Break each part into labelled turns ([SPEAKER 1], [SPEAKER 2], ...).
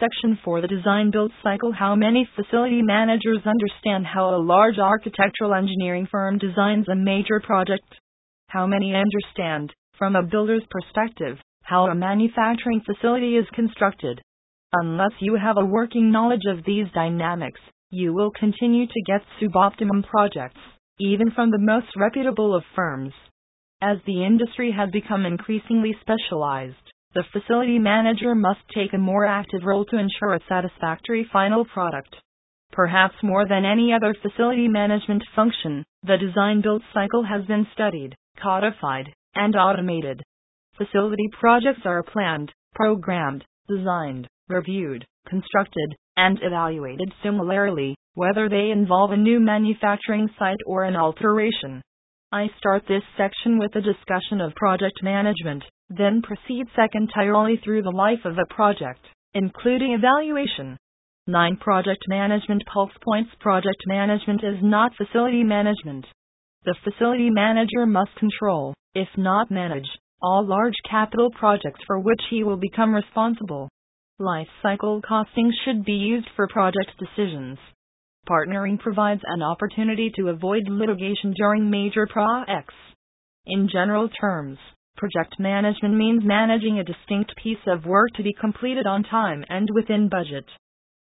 [SPEAKER 1] section for the design build cycle. How many facility managers understand how a large architectural engineering firm designs a major project? How many understand, from a builder's perspective, how a manufacturing facility is constructed? Unless you have a working knowledge of these dynamics, you will continue to get suboptimum projects, even from the most reputable of firms. As the industry has become increasingly specialized, the facility manager must take a more active role to ensure a satisfactory final product. Perhaps more than any other facility management function, the design build cycle has been studied, codified, and automated. Facility projects are planned, programmed, designed, reviewed, constructed, and evaluated similarly, whether they involve a new manufacturing site or an alteration. I start this section with a discussion of project management, then proceed secondarily through the life of a project, including evaluation. 9. Project Management Pulse Points Project management is not facility management. The facility manager must control, if not manage, all large capital projects for which he will become responsible. Life cycle costing should be used for project decisions. Partnering provides an opportunity to avoid litigation during major projects. In general terms, project management means managing a distinct piece of work to be completed on time and within budget.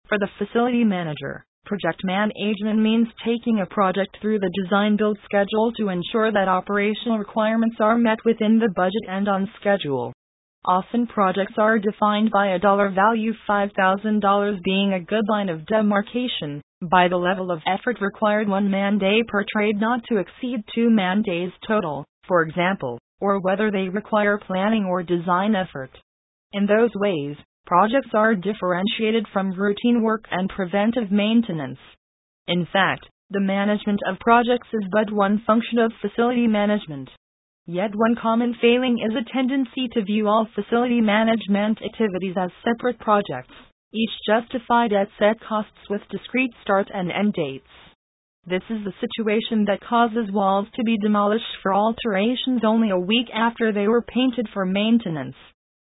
[SPEAKER 1] For the facility manager, project management means taking a project through the design build schedule to ensure that operational requirements are met within the budget and on schedule. Often projects are defined by a dollar value $5,000 being a good line of demarcation, by the level of effort required one man day per trade not to exceed two man days total, for example, or whether they require planning or design effort. In those ways, projects are differentiated from routine work and preventive maintenance. In fact, the management of projects is but one function of facility management. Yet one common failing is a tendency to view all facility management activities as separate projects, each justified at set costs with discrete start and end dates. This is the situation that causes walls to be demolished for alterations only a week after they were painted for maintenance.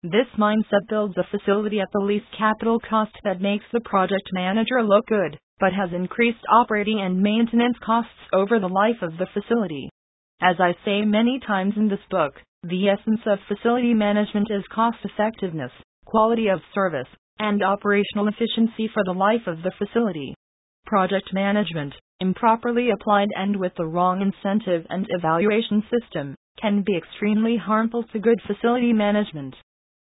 [SPEAKER 1] This mindset builds a facility at the least capital cost that makes the project manager look good, but has increased operating and maintenance costs over the life of the facility. As I say many times in this book, the essence of facility management is cost effectiveness, quality of service, and operational efficiency for the life of the facility. Project management, improperly applied and with the wrong incentive and evaluation system, can be extremely harmful to good facility management.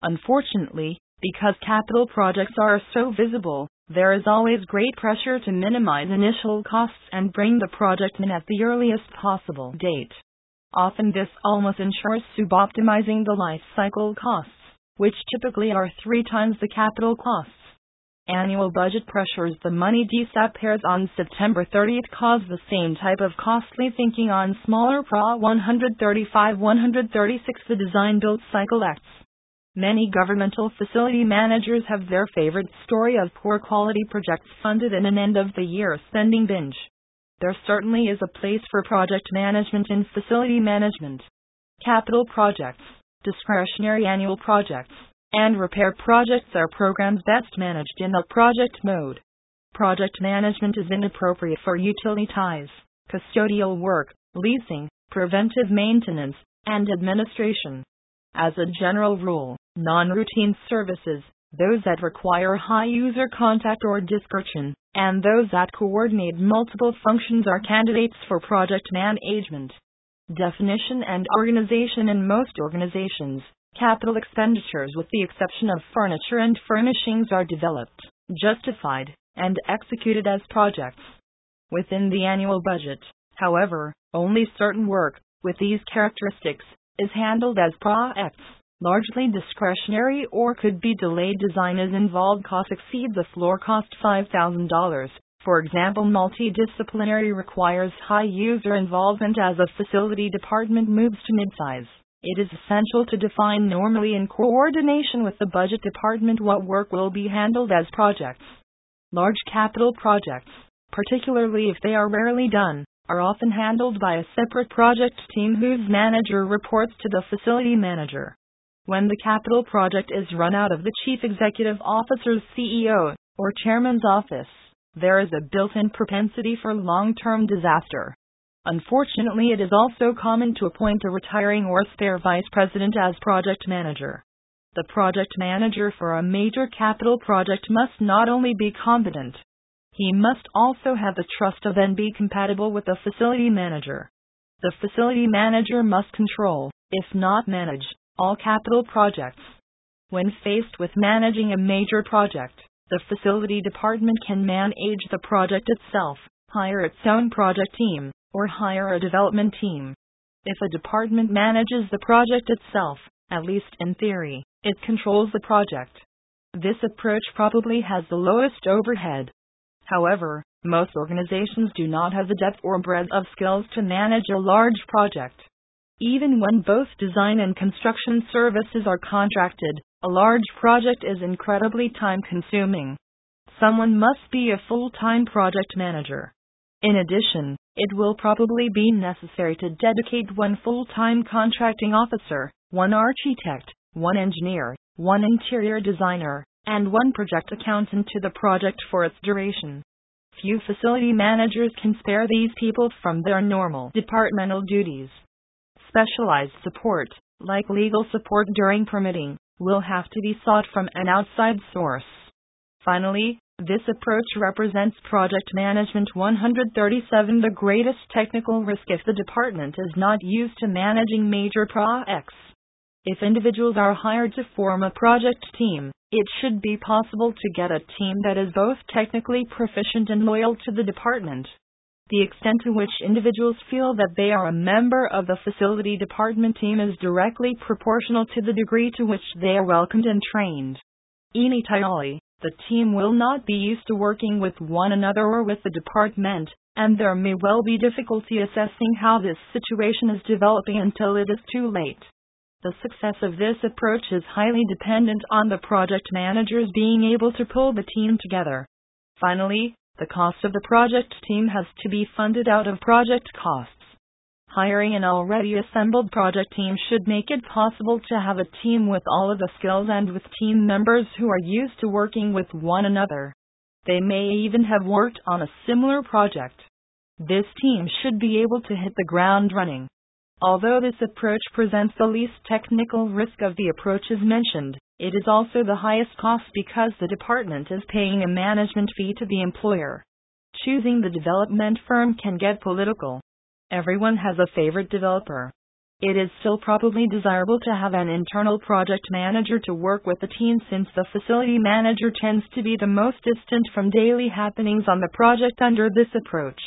[SPEAKER 1] Unfortunately, because capital projects are so visible, there is always great pressure to minimize initial costs and bring the project in at the earliest possible date. Often this almost ensures suboptimizing the life cycle costs, which typically are three times the capital costs. Annual budget pressures the money disappears on September 30th cause the same type of costly thinking on smaller PRA 135 136 the design build cycle acts. Many governmental facility managers have their favorite story of poor quality projects funded in an end of the year spending binge. There certainly is a place for project management in facility management. Capital projects, discretionary annual projects, and repair projects are programs best managed in the project mode. Project management is inappropriate for utility ties, custodial work, leasing, preventive maintenance, and administration. As a general rule, non routine services, those that require high user contact or discretion, and those that coordinate multiple functions are candidates for project management. Definition and organization In most organizations, capital expenditures, with the exception of furniture and furnishings, are developed, justified, and executed as projects. Within the annual budget, however, only certain work, with these characteristics, is handled as projects, largely discretionary or could be delayed. Design is involved. Cost exceeds a floor cost $5,000. For example, multidisciplinary requires high user involvement as a facility department moves to midsize. It is essential to define normally in coordination with the budget department what work will be handled as projects. Large capital projects, particularly if they are rarely done, are often handled by a separate project team whose manager reports to the facility manager. When the capital project is run out of the chief executive officer's CEO or chairman's office, there is a built in propensity for long term disaster. Unfortunately, it is also common to appoint a retiring or spare vice president as project manager. The project manager for a major capital project must not only be competent, he must also have the trust of and be compatible with the facility manager. The facility manager must control, if not manage, all capital projects. When faced with managing a major project, the facility department can manage the project itself, hire its own project team, or hire a development team. If a department manages the project itself, at least in theory, it controls the project. This approach probably has the lowest overhead. However, most organizations do not have the depth or breadth of skills to manage a large project. Even when both design and construction services are contracted, a large project is incredibly time consuming. Someone must be a full time project manager. In addition, it will probably be necessary to dedicate one full time contracting officer, one architect, one engineer, one interior designer, and one project accountant to the project for its duration. Few facility managers can spare these people from their normal departmental duties. Specialized support, like legal support during permitting, will have to be sought from an outside source. Finally, this approach represents Project Management 137 the greatest technical risk if the department is not used to managing major projects. If individuals are hired to form a project team, it should be possible to get a team that is both technically proficient and loyal to the department. The extent to which individuals feel that they are a member of the facility department team is directly proportional to the degree to which they are welcomed and trained. Initially, the team will not be used to working with one another or with the department, and there may well be difficulty assessing how this situation is developing until it is too late. The success of this approach is highly dependent on the project managers being able to pull the team together. Finally, the cost of the project team has to be funded out of project costs. Hiring an already assembled project team should make it possible to have a team with all of the skills and with team members who are used to working with one another. They may even have worked on a similar project. This team should be able to hit the ground running. Although this approach presents the least technical risk of the approaches mentioned, it is also the highest cost because the department is paying a management fee to the employer. Choosing the development firm can get political. Everyone has a favorite developer. It is still probably desirable to have an internal project manager to work with the team since the facility manager tends to be the most distant from daily happenings on the project under this approach.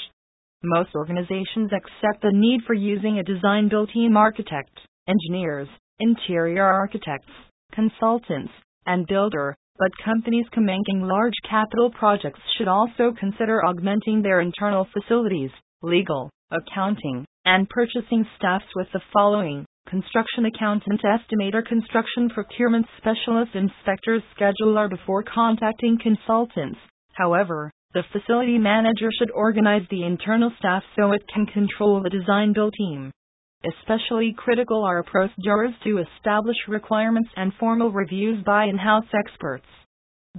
[SPEAKER 1] Most organizations accept the need for using a design build team architect, engineers, interior architects, consultants, and builder, but companies commencing large capital projects should also consider augmenting their internal facilities, legal, accounting, and purchasing staffs with the following construction accountant, estimator, construction procurement specialist, inspectors, scheduler before contacting consultants. However, the facility manager should organize the internal staff so it can control the design build team. Especially critical are procedures to establish requirements and formal reviews by in house experts.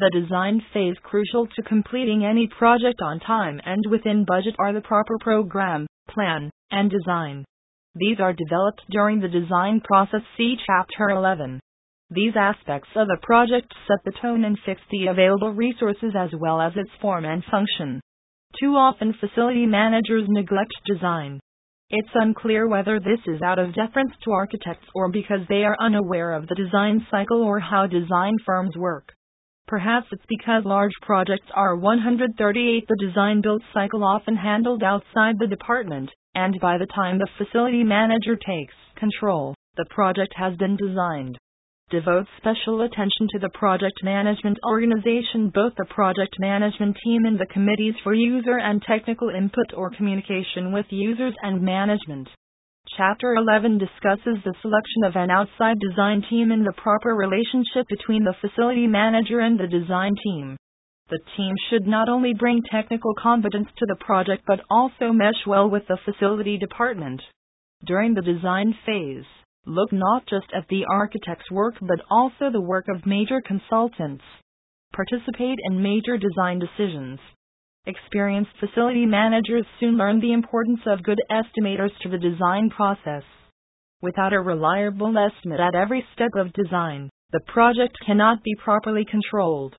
[SPEAKER 1] The design phase crucial to completing any project on time and within budget are the proper program, plan, and design. These are developed during the design process. See Chapter 11. These aspects of a project set the tone and fix the available resources as well as its form and function. Too often, facility managers neglect design. It's unclear whether this is out of deference to architects or because they are unaware of the design cycle or how design firms work. Perhaps it's because large projects are 138 the design build cycle often handled outside the department, and by the time the facility manager takes control, the project has been designed. Devote special attention to the project management organization, both the project management team and the committees for user and technical input or communication with users and management. Chapter 11 discusses the selection of an outside design team and the proper relationship between the facility manager and the design team. The team should not only bring technical competence to the project but also mesh well with the facility department. During the design phase, Look not just at the architect's work but also the work of major consultants. Participate in major design decisions. Experienced facility managers soon learn the importance of good estimators to the design process. Without a reliable estimate at every step of design, the project cannot be properly controlled.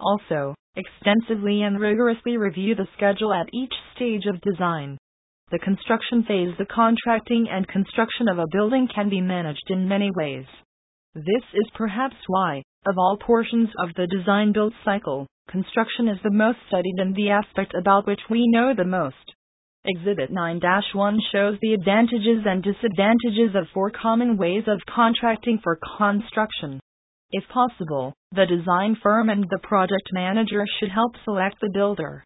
[SPEAKER 1] Also, extensively and rigorously review the schedule at each stage of design. The construction phase, the contracting and construction of a building can be managed in many ways. This is perhaps why, of all portions of the design build cycle, construction is the most studied and the aspect about which we know the most. Exhibit 9 1 shows the advantages and disadvantages of four common ways of contracting for construction. If possible, the design firm and the project manager should help select the builder.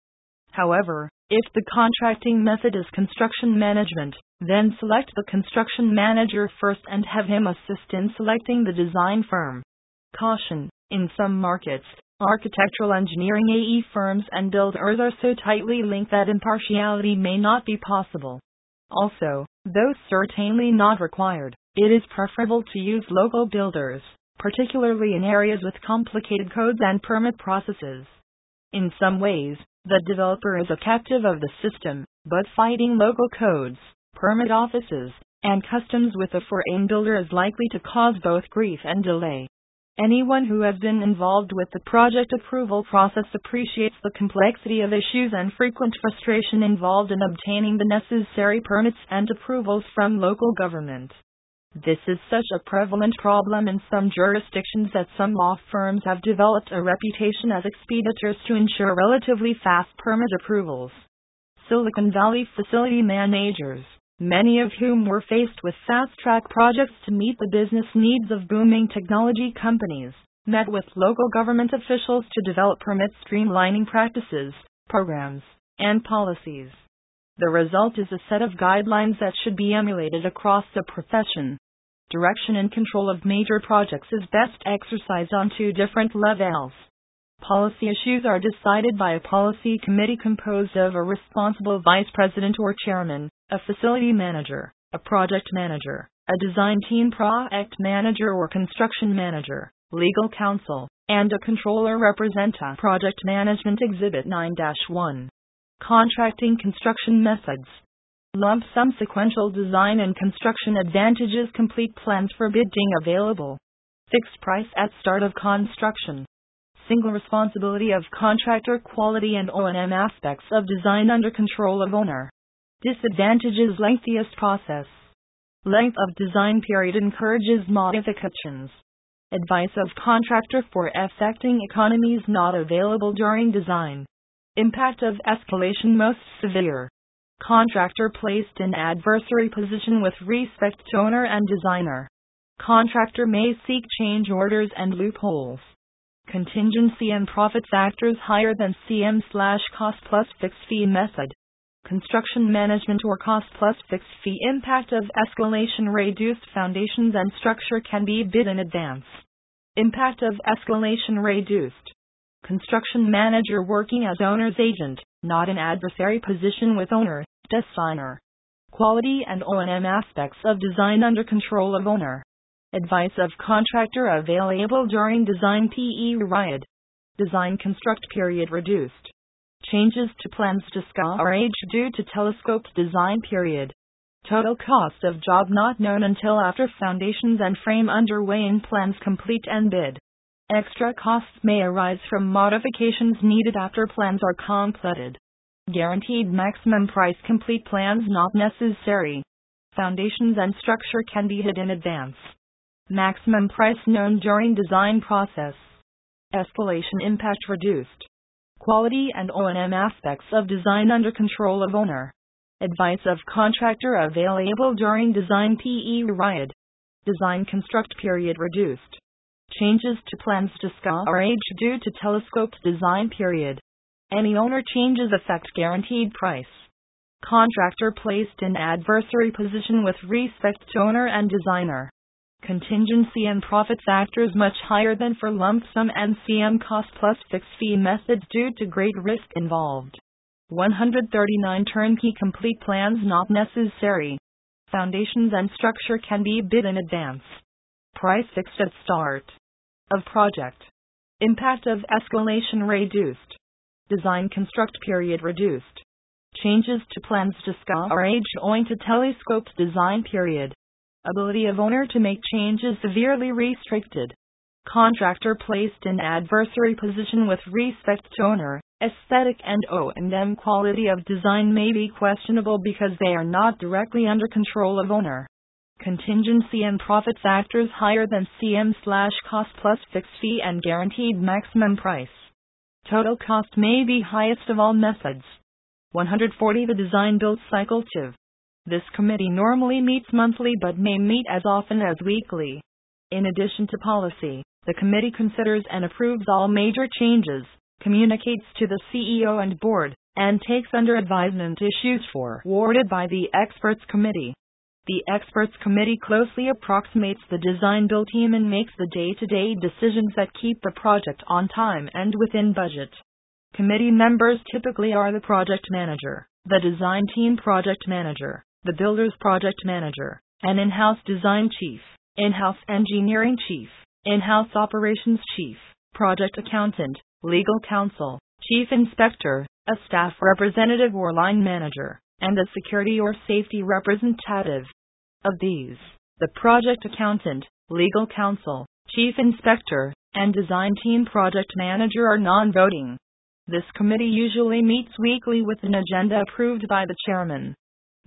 [SPEAKER 1] However, if the contracting method is construction management, then select the construction manager first and have him assist in selecting the design firm. Caution In some markets, architectural engineering AE firms and builders are so tightly linked that impartiality may not be possible. Also, though certainly not required, it is preferable to use local builders, particularly in areas with complicated codes and permit processes. In some ways, the developer is a captive of the system, but fighting local codes, permit offices, and customs with a foreign builder is likely to cause both grief and delay. Anyone who has been involved with the project approval process appreciates the complexity of issues and frequent frustration involved in obtaining the necessary permits and approvals from local government. This is such a prevalent problem in some jurisdictions that some law firms have developed a reputation as expeditors to ensure relatively fast permit approvals. Silicon Valley facility managers, many of whom were faced with fast track projects to meet the business needs of booming technology companies, met with local government officials to develop permit streamlining practices, programs, and policies. The result is a set of guidelines that should be emulated across the profession direction and control of major projects is best exercised on two different levels. Policy issues are decided by a policy committee composed of a responsible vice president or chairman, a facility manager, a project manager, a design team project manager or construction manager, legal counsel, and a controller representa project management exhibit 9-1. Contracting construction methods. Lump sum sequential design and construction advantages complete plans for bidding available. Fixed price at start of construction single responsibility of contractor quality and O&M aspects of design under control of owner. Disadvantages lengthiest process. Length of design period encourages modifications. Advice of contractor for affecting economies not available during design. Impact of escalation most severe. Contractor placed in adversary position with respect to owner and designer. Contractor may seek change orders and loopholes. Contingency and profit factors higher than CM slash cost plus fixed fee method. Construction management or cost plus fixed fee impact of escalation reduced foundations and structure can be bid in advance. Impact of escalation reduced. Construction manager working as owner's agent not an adversary position with owner, designer. Quality and O&M aspects of design under control of owner. Advice of contractor available during design PE period. Design construct period reduced. Changes to plans to discouraged due to telescoped design period. Total cost of job not known until after foundations and frame underway and plans complete and bid. Extra costs may arise from modifications needed after plans are completed. Guaranteed maximum price complete plans not necessary. Foundations and structure can be hid in advance. Maximum price known during design process. Escalation impact reduced. Quality and O&M aspects of design under control of owner. Advice of contractor available during design PE period. Design construct period reduced. Changes to plans discouraged due to telescoped design period. Any owner changes affect guaranteed price. Contractor placed in adversary position with respect to owner and designer. Contingency and profit factors much higher than for lump sum and CM cost plus fixed fee methods due to great risk involved. 139 turnkey complete plans not necessary. Foundations and structure can be bid in advance. Price fixed at start of project. Impact of escalation reduced. Design construct period reduced. Changes to plans discouraged owing to telescoped design period. Ability of owner to make changes severely restricted. Contractor placed in adversary position with respect to owner. Aesthetic and O&M quality of design may be questionable because they are not directly under control of owner. Contingency and profit factors higher than CM slash cost plus fixed fee and guaranteed maximum price. Total cost may be highest of all methods. 140 The design build cycle 2. This committee normally meets monthly but may meet as often as weekly. In addition to policy, the committee considers and approves all major changes, communicates to the CEO and board, and takes under advisement issues for forwarded by the experts committee. The experts committee closely approximates the design build team and makes the day-to-day decisions that keep the project on time and within budget. Committee members typically are the project manager, the design team project manager, the builder's project manager, an in-house design chief, in-house engineering chief, in-house operations chief, project accountant, legal counsel, chief inspector, a staff representative or line manager, and a security or safety representative. Of these, the project accountant, legal counsel, chief inspector, and design team project manager are non-voting. This committee usually meets weekly with an agenda approved by the chairman.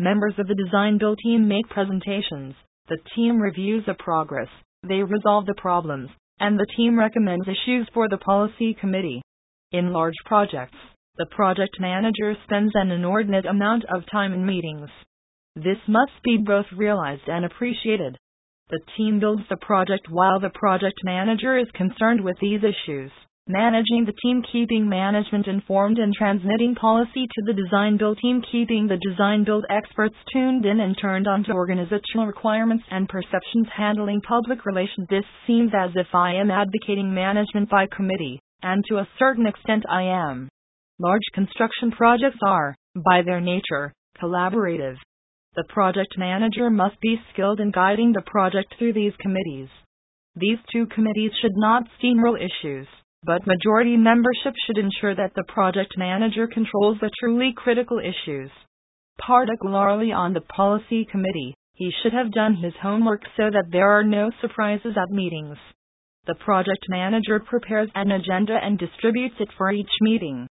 [SPEAKER 1] Members of the design build team make presentations, the team reviews the progress, they resolve the problems, and the team recommends issues for the policy committee. In large projects, the project manager spends an inordinate amount of time in meetings. This must be both realized and appreciated. The team builds the project while the project manager is concerned with these issues, managing the team, keeping management informed, and transmitting policy to the design build team, keeping the design build experts tuned in and turned on to organizational requirements and perceptions, handling public relations. This seems as if I am advocating management by committee, and to a certain extent I am. Large construction projects are, by their nature, collaborative. The project manager must be skilled in guiding the project through these committees. These two committees should not steamroll issues, but majority membership should ensure that the project manager controls the truly critical issues. Particularly on the policy committee, he should have done his homework so that there are no surprises at meetings. The project manager prepares an agenda and distributes it for each meeting.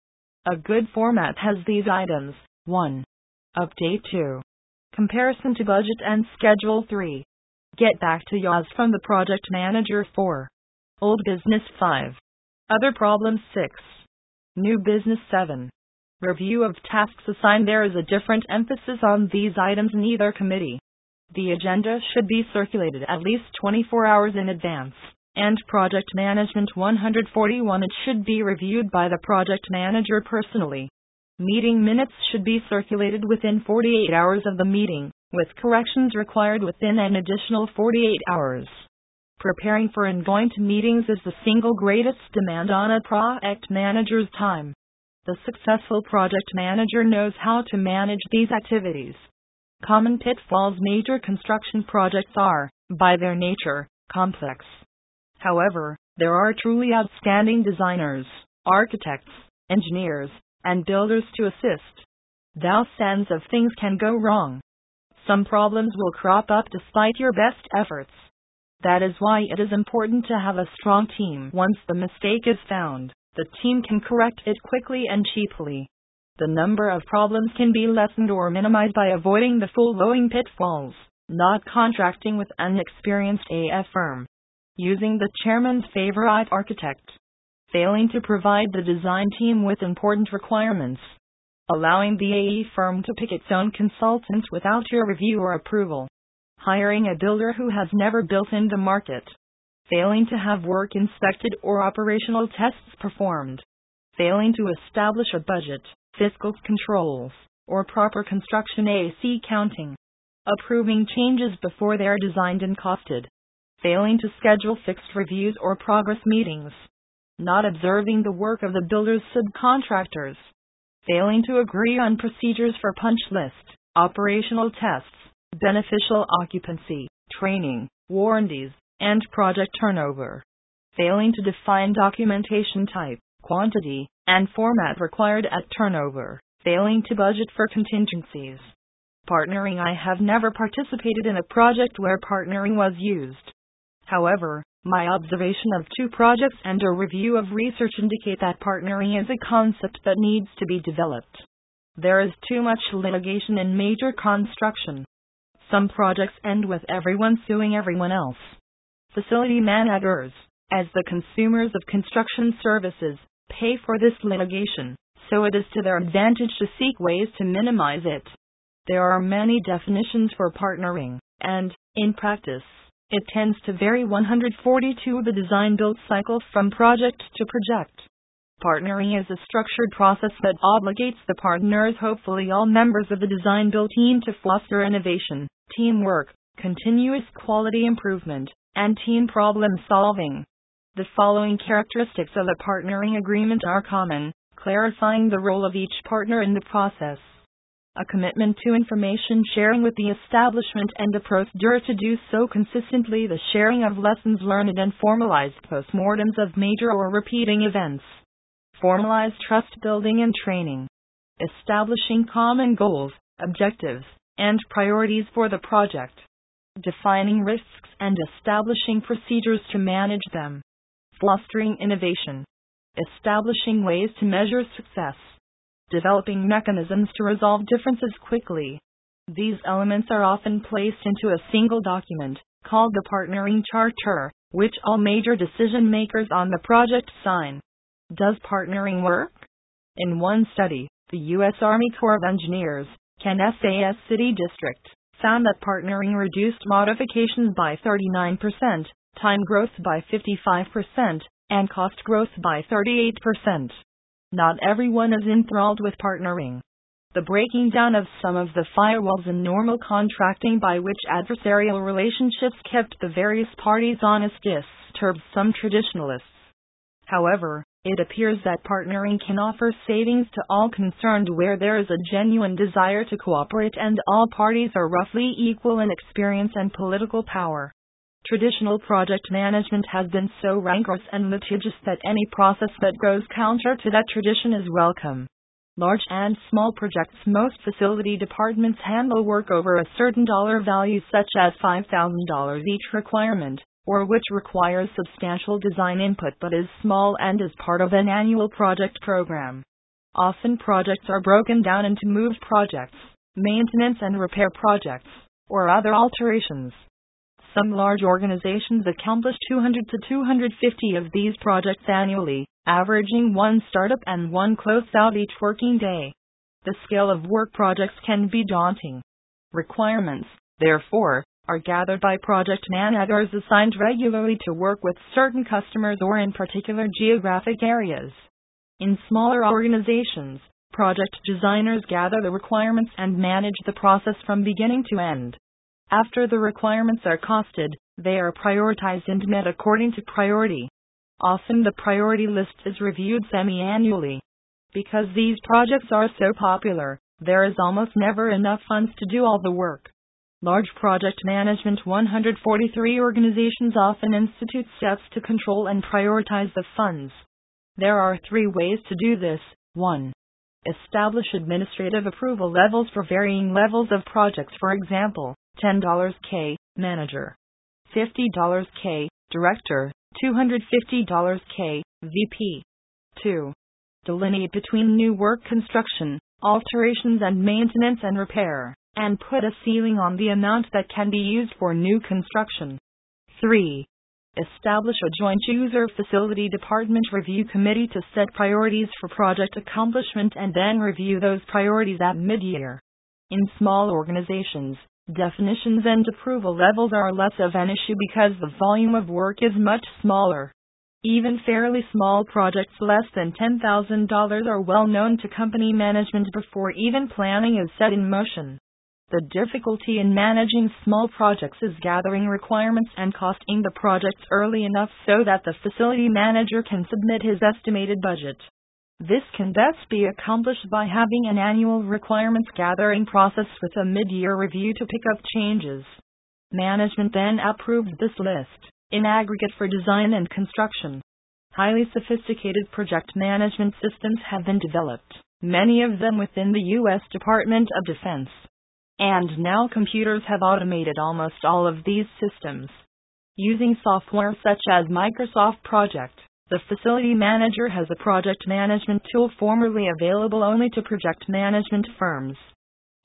[SPEAKER 1] A good format has these items 1. Update 2. Comparison to budget and schedule 3. Get back to YAS from the project manager 4. Old business 5. Other problems 6. New business 7. Review of tasks assigned. There is a different emphasis on these items in either committee. The agenda should be circulated at least 24 hours in advance. And Project Management 141 It should be reviewed by the project manager personally. Meeting minutes should be circulated within 48 hours of the meeting, with corrections required within an additional 48 hours. Preparing for and going to meetings is the single greatest demand on a project manager's time. The successful project manager knows how to manage these activities. Common pitfalls Major construction projects are, by their nature, complex. However, there are truly outstanding designers, architects, engineers, and builders to assist. Thousands of things can go wrong. Some problems will crop up despite your best efforts. That is why it is important to have a strong team. Once the mistake is found, the team can correct it quickly and cheaply. The number of problems can be lessened or minimized by avoiding the following pitfalls not contracting with an experienced AE firm, using the chairman's favorite architect, failing to provide the design team with important requirements, allowing the AE firm to pick its own consultants without your review or approval, hiring a builder who has never built in the market, failing to have work inspected or operational tests performed, failing to establish a budget, fiscal controls, or proper construction AC counting, approving changes before they are designed and costed. Failing to schedule fixed reviews or progress meetings, not observing the work of the builder's subcontractors, failing to agree on procedures for punch list, operational tests, beneficial occupancy, training, warranties, and project turnover. Failing to define documentation type, quantity, and format required at turnover. Failing to budget for contingencies. Partnering I have never participated in a project where partnering was used. However, my observation of two projects and a review of research indicate that partnering is a concept that needs to be developed. There is too much litigation in major construction. Some projects end with everyone suing everyone else. Facility managers, as the consumers of construction services, pay for this litigation, so it is to their advantage to seek ways to minimize it. There are many definitions for partnering, and, in practice, it tends to vary 142 the design build cycle from project to project. Partnering is a structured process that obligates the partners, hopefully all members of the design build team, to foster innovation, teamwork, continuous quality improvement, and team problem solving. The following characteristics of a partnering agreement are common, clarifying the role of each partner in the process a commitment to information sharing with the establishment and a procedure to do so consistently, the sharing of lessons learned and formalized postmortems of major or repeating events, formalized trust building and training, establishing common goals, objectives, and priorities for the project, defining risks and establishing procedures to manage them, fostering innovation, establishing ways to measure success developing mechanisms to resolve differences quickly. These elements are often placed into a single document, called the Partnering Charter, which all major decision makers on the project sign. Does partnering work? In one study, the U.S. Army Corps of Engineers, Kansas City District, found that partnering reduced modifications by 39%, time growth by 55%, and cost growth by 38%. Not everyone is enthralled with partnering. The breaking down of some of the firewalls in normal contracting by which adversarial relationships kept the various parties honest disturbs some traditionalists. However, it appears that partnering can offer savings to all concerned where there is a genuine desire to cooperate and all parties are roughly equal in experience and political power. Traditional project management has been so rancorous and litigious that any process that goes counter to that tradition is welcome. Large and small projects, most facility departments handle work over a certain dollar value, such as $5,000 each requirement, or which requires substantial design input but is small and is part of an annual project program. Often projects are broken down into moved projects, maintenance and repair projects, or other alterations. Some large organizations accomplish 200 to 250 of these projects annually, averaging one startup and one closeout each working day. The scale of work projects can be daunting. Requirements, therefore, are gathered by project managers assigned regularly to work with certain customers or in particular geographic areas. In smaller organizations, project designers gather the requirements and manage the process from beginning to end. After the requirements are costed, they are prioritized and met according to priority. Often the priority list is reviewed semi annually. Because these projects are so popular, there is almost never enough funds to do all the work. Large project management 143 organizations often institute steps to control and prioritize the funds. There are three ways to do this. 1. Establish administrative approval levels for varying levels of projects, for example, $10 K, manager. $50 K, director. $250 K, VP. 2. Delineate between new work construction, alterations and maintenance and repair, and put a ceiling on the amount that can be used for new construction. 3. Establish a joint user facility department review committee to set priorities for project accomplishment and then review those priorities at mid year. In small organizations, Definitions and approval levels are less of an issue because the volume of work is much smaller. Even fairly small projects less than $10,000 are well known to company management before even planning is set in motion. The difficulty in managing small projects is gathering requirements and costing the projects early enough so that the facility manager can submit his estimated budget. This can best be accomplished by having an annual requirements gathering process with a mid year review to pick up changes. Management then approves this list, in aggregate for design and construction. Highly sophisticated project management systems have been developed, many of them within the U.S. Department of Defense. And now computers have automated almost all of these systems. Using software such as Microsoft Project, the facility manager has a project management tool formerly available only to project management firms.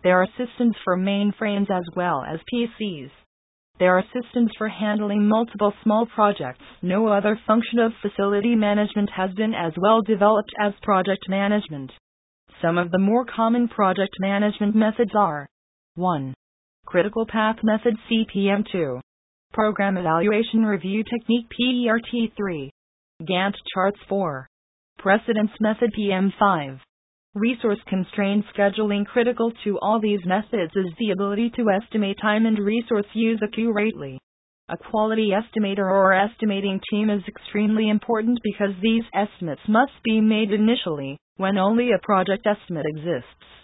[SPEAKER 1] There are systems for mainframes as well as PCs. There are systems for handling multiple small projects. No other function of facility management has been as well developed as project management. Some of the more common project management methods are 1. Critical Path Method CPM 2. Program Evaluation Review Technique PERT 3. Gantt Charts 4. Precedence Method PM 5. Resource constrained scheduling critical to all these methods is the ability to estimate time and resource use accurately. A quality estimator or estimating team is extremely important because these estimates must be made initially, when only a project estimate exists.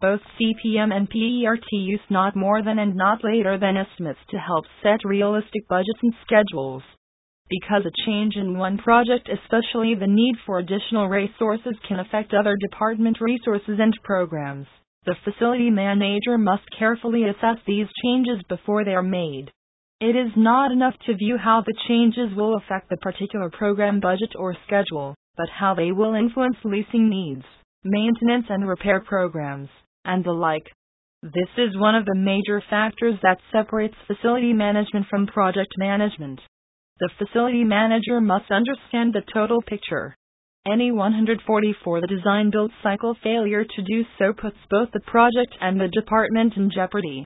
[SPEAKER 1] Both CPM and PERT use not more than and not later than estimates to help set realistic budgets and schedules. Because a change in one project, especially the need for additional resources, can affect other department resources and programs, the facility manager must carefully assess these changes before they are made. It is not enough to view how the changes will affect the particular program budget or schedule, but how they will influence leasing needs maintenance and repair programs, and the like. This is one of the major factors that separates facility management from project management. The facility manager must understand the total picture. Any 144 the design build cycle failure to do so puts both the project and the department in jeopardy.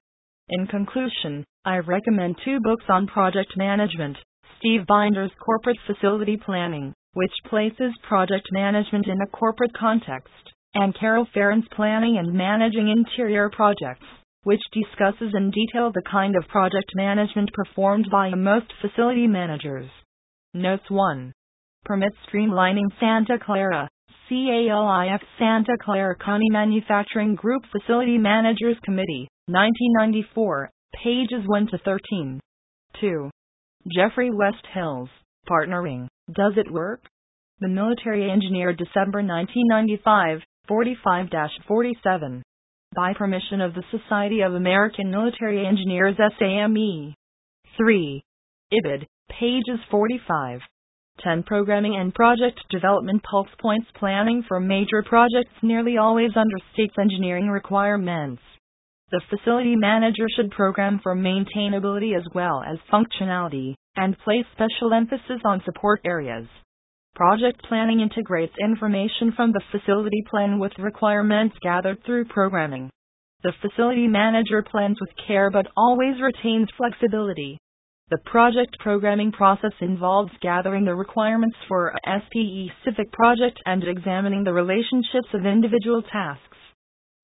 [SPEAKER 1] In conclusion, I recommend two books on project management Steve Binder's Corporate Facility Planning which places project management in a corporate context, and Carol Farren's Planning and Managing Interior Projects, which discusses in detail the kind of project management performed by most facility managers. Notes 1. Permit Streamlining Santa Clara, CALIF Santa Clara County Manufacturing Group Facility Managers Committee, 1994, pages 1 to 13. 2. Jeffrey West Hills, Partnering. Does it work? The Military Engineer, December 1995, 45 47. By permission of the Society of American Military Engineers, SAME. 3. IBID, pages 45. 10 Programming and Project Development Pulse Points Planning for major projects nearly always understates engineering requirements. The facility manager should program for maintainability as well as functionality and place special emphasis on support areas. Project planning integrates information from the facility plan with requirements gathered through programming. The facility manager plans with care but always retains flexibility. The project programming process involves gathering the requirements for a SPE-specific project and examining the relationships of individual tasks.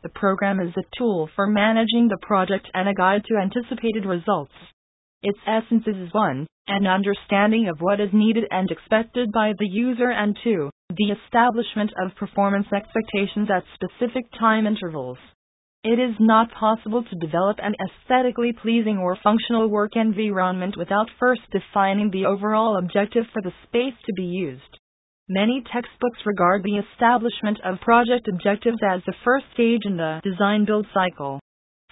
[SPEAKER 1] The program is a tool for managing the project and a guide to anticipated results. Its essence is 1. An understanding of what is needed and expected by the user, and 2. The establishment of performance expectations at specific time intervals. It is not possible to develop an aesthetically pleasing or functional work environment without first defining the overall objective for the space to be used. Many textbooks regard the establishment of project objectives as the first stage in the design build cycle.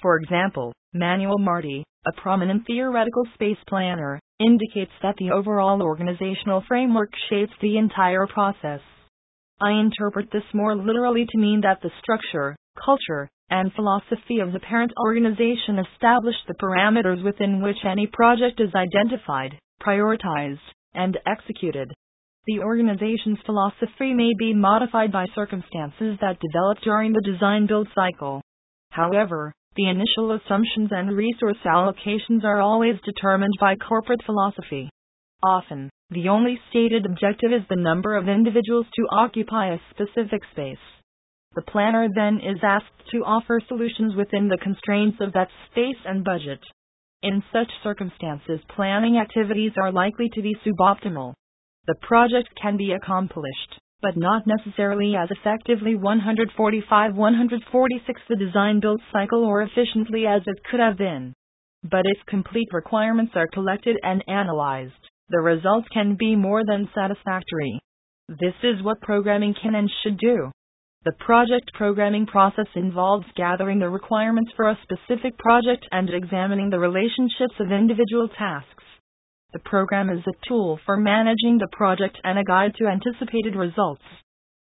[SPEAKER 1] For example, Manuel Marti, a prominent theoretical space planner, indicates that the overall organizational framework shapes the entire process. I interpret this more literally to mean that the structure, culture, and philosophy of the parent organization establish the parameters within which any project is identified, prioritized, and executed. The organization's philosophy may be modified by circumstances that develop during the design build cycle. However, the initial assumptions and resource allocations are always determined by corporate philosophy. Often, the only stated objective is the number of individuals to occupy a specific space. The planner then is asked to offer solutions within the constraints of that space and budget. In such circumstances, planning activities are likely to be suboptimal. The project can be accomplished, but not necessarily as effectively 145 146 the design build cycle or efficiently as it could have been. But if complete requirements are collected and analyzed, the results can be more than satisfactory. This is what programming can and should do. The project programming process involves gathering the requirements for a specific project and examining the relationships of individual tasks. The program is a tool for managing the project and a guide to anticipated results.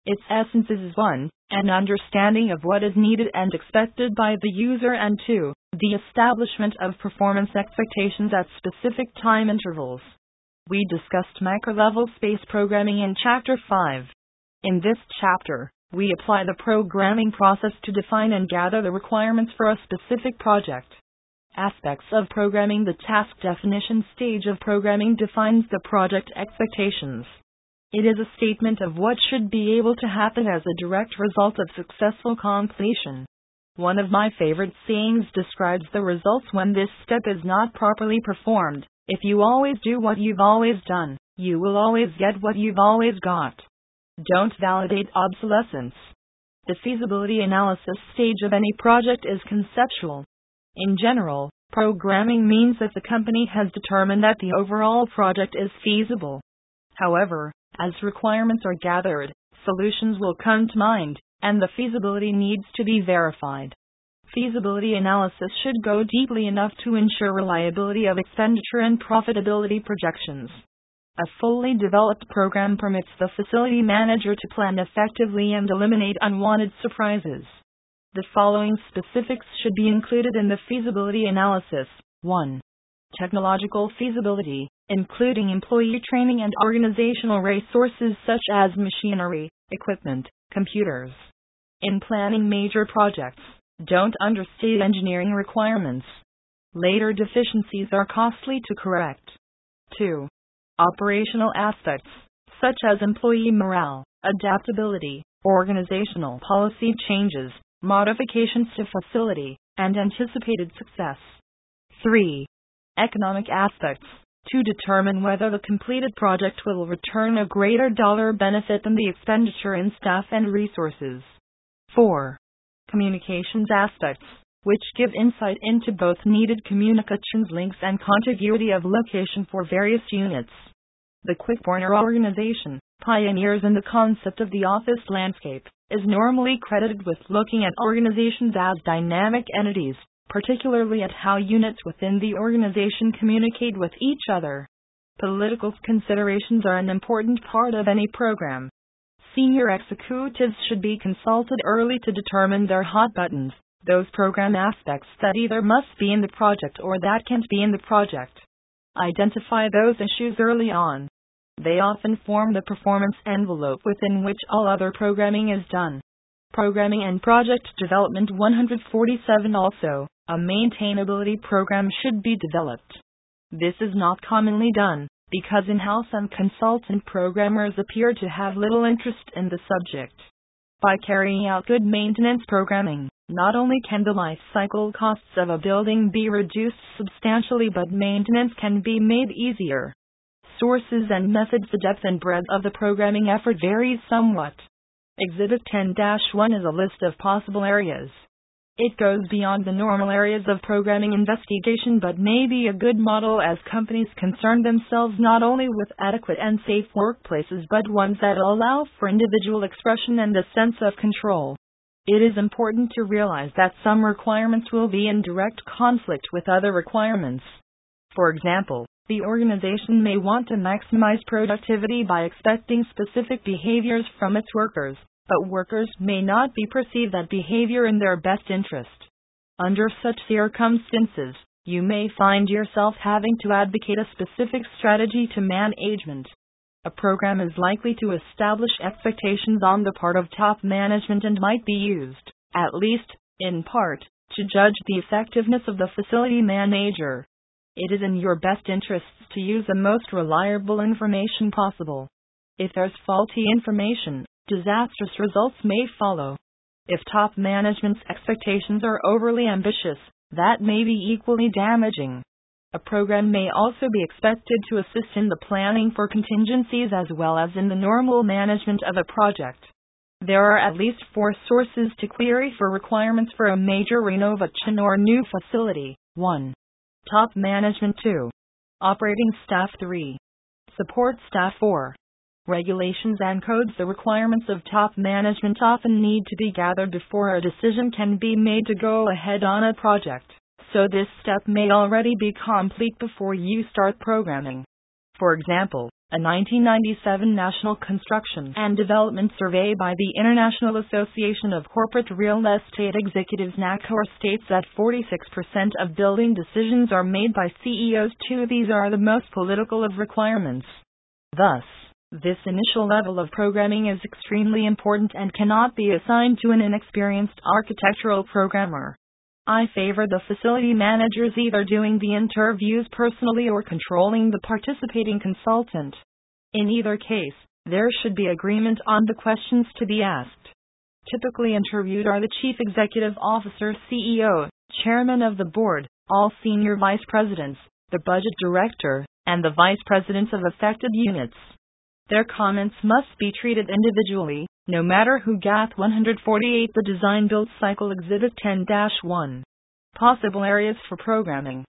[SPEAKER 1] Its essence is 1. An understanding of what is needed and expected by the user, and 2. The establishment of performance expectations at specific time intervals. We discussed macro level space programming in Chapter 5. In this chapter, we apply the programming process to define and gather the requirements for a specific project. Aspects of programming The task definition stage of programming defines the project expectations. It is a statement of what should be able to happen as a direct result of successful completion. One of my favorite sayings describes the results when this step is not properly performed. If you always do what you've always done, you will always get what you've always got. Don't validate obsolescence. The feasibility analysis stage of any project is conceptual. In general, programming means that the company has determined that the overall project is feasible. However, as requirements are gathered, solutions will come to mind, and the feasibility needs to be verified. Feasibility analysis should go deeply enough to ensure reliability of expenditure and profitability projections. A fully developed program permits the facility manager to plan effectively and eliminate unwanted surprises. The following specifics should be included in the feasibility analysis 1. Technological feasibility, including employee training and organizational resources such as machinery, equipment, computers. In planning major projects, don't understate engineering requirements. Later deficiencies are costly to correct. 2 operational aspects, such as employee morale, adaptability, organizational policy changes, modifications to facility, and anticipated success. 3. Economic aspects, to determine whether the completed project will return a greater dollar benefit than the expenditure in staff and resources. 4. Communications aspects, which give insight into both needed communications links and contiguity of location for various units. The Quickborner organization, pioneers in the concept of the office landscape, is normally credited with looking at organizations as dynamic entities, particularly at how units within the organization communicate with each other. Political considerations are an important part of any program. Senior executives should be consulted early to determine their hot buttons, those program aspects that either must be in the project or that can't be in the project. Identify those issues early on. They often form the performance envelope within which all other programming is done. Programming and Project Development 147 Also, a maintainability program should be developed. This is not commonly done, because in house and consultant programmers appear to have little interest in the subject. By carrying out good maintenance programming, not only can the life cycle costs of a building be reduced substantially, but maintenance can be made easier. Sources and methods The depth and breadth of the programming effort varies somewhat. Exhibit 10 1 is a list of possible areas. It goes beyond the normal areas of programming investigation but may be a good model as companies concern themselves not only with adequate and safe workplaces but ones that allow for individual expression and a sense of control. It is important to realize that some requirements will be in direct conflict with other requirements. For example, the organization may want to maximize productivity by expecting specific behaviors from its workers but workers may not be perceived that behavior in their best interest. Under such circumstances, you may find yourself having to advocate a specific strategy to management. A program is likely to establish expectations on the part of top management and might be used, at least, in part, to judge the effectiveness of the facility manager. It is in your best interests to use the most reliable information possible. If there's faulty information, disastrous results may follow. If top management's expectations are overly ambitious, that may be equally damaging. A program may also be expected to assist in the planning for contingencies as well as in the normal management of a project. There are at least four sources to query for requirements for a major renovation or new facility. 1. Top management 2. Operating staff 3. Support staff 4. Regulations and codes The requirements of top management often need to be gathered before a decision can be made to go ahead on a project, so this step may already be complete before you start programming. For example, a 1997 National Construction and Development Survey by the International Association of Corporate Real Estate Executives NACORE states that 46% of building decisions are made by CEOs too. These are the most political of requirements. Thus, this initial level of programming is extremely important and cannot be assigned to an inexperienced architectural programmer. I favor the facility managers either doing the interviews personally or controlling the participating consultant. In either case, there should be agreement on the questions to be asked. Typically interviewed are the Chief Executive Officer, CEO, Chairman of the Board, all senior vice presidents, the Budget Director, and the Vice Presidents of affected units. Their comments must be treated individually, no matter who GATH 148 The Design Build Cycle Exhibit 10 1. Possible areas for programming.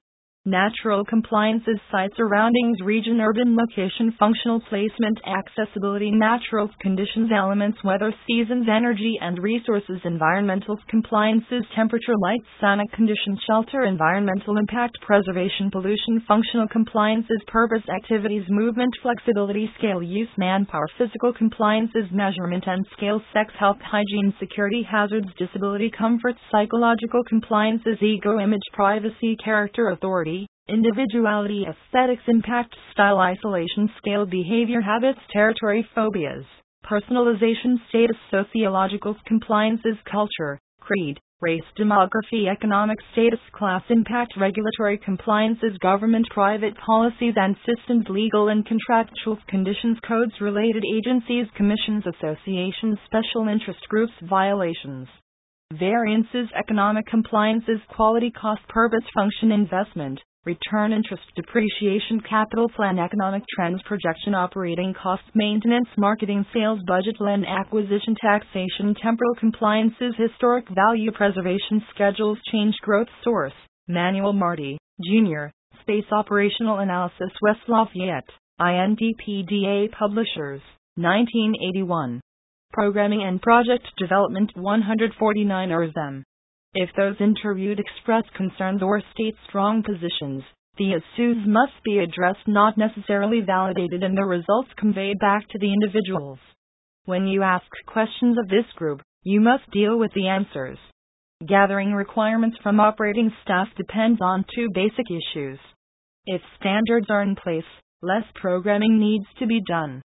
[SPEAKER 1] Natural compliances, site surroundings, region, urban location, functional placement, accessibility, natural conditions, elements, weather, seasons, energy and resources, environmental compliances, temperature, light, sonic conditions, shelter, environmental impact, preservation, pollution, functional compliances, purpose, activities, movement, flexibility, scale, use, manpower, physical compliances, measurement and scale, sex, health, hygiene, security, hazards, disability, comfort, psychological compliances, ego, image, privacy, character, authority individuality, aesthetics, impact, style, isolation, scale, behavior, habits, territory, phobias, personalization, status, sociological compliances, culture, creed, race, demography, economic status, class, impact, regulatory compliances, government, private policies and systems, legal and contractual conditions, codes, related agencies, commissions, associations, special interest groups, violations. Variances, economic compliances, quality, cost, purpose, function, investment, return interest depreciation capital plan economic trends projection operating costs maintenance marketing sales budget land acquisition taxation temporal compliances historic value preservation schedules change growth source manuel marti jr space operational analysis west lafayette indpda publishers 1981 programming and project development 149 them if those interviewed express concerns or state strong positions, the issues must be addressed, not necessarily validated, and the results conveyed back to the individuals. When you ask questions of this group, you must deal with the answers. Gathering requirements from operating staff depends on two basic issues. If standards are in place, less programming needs to be done.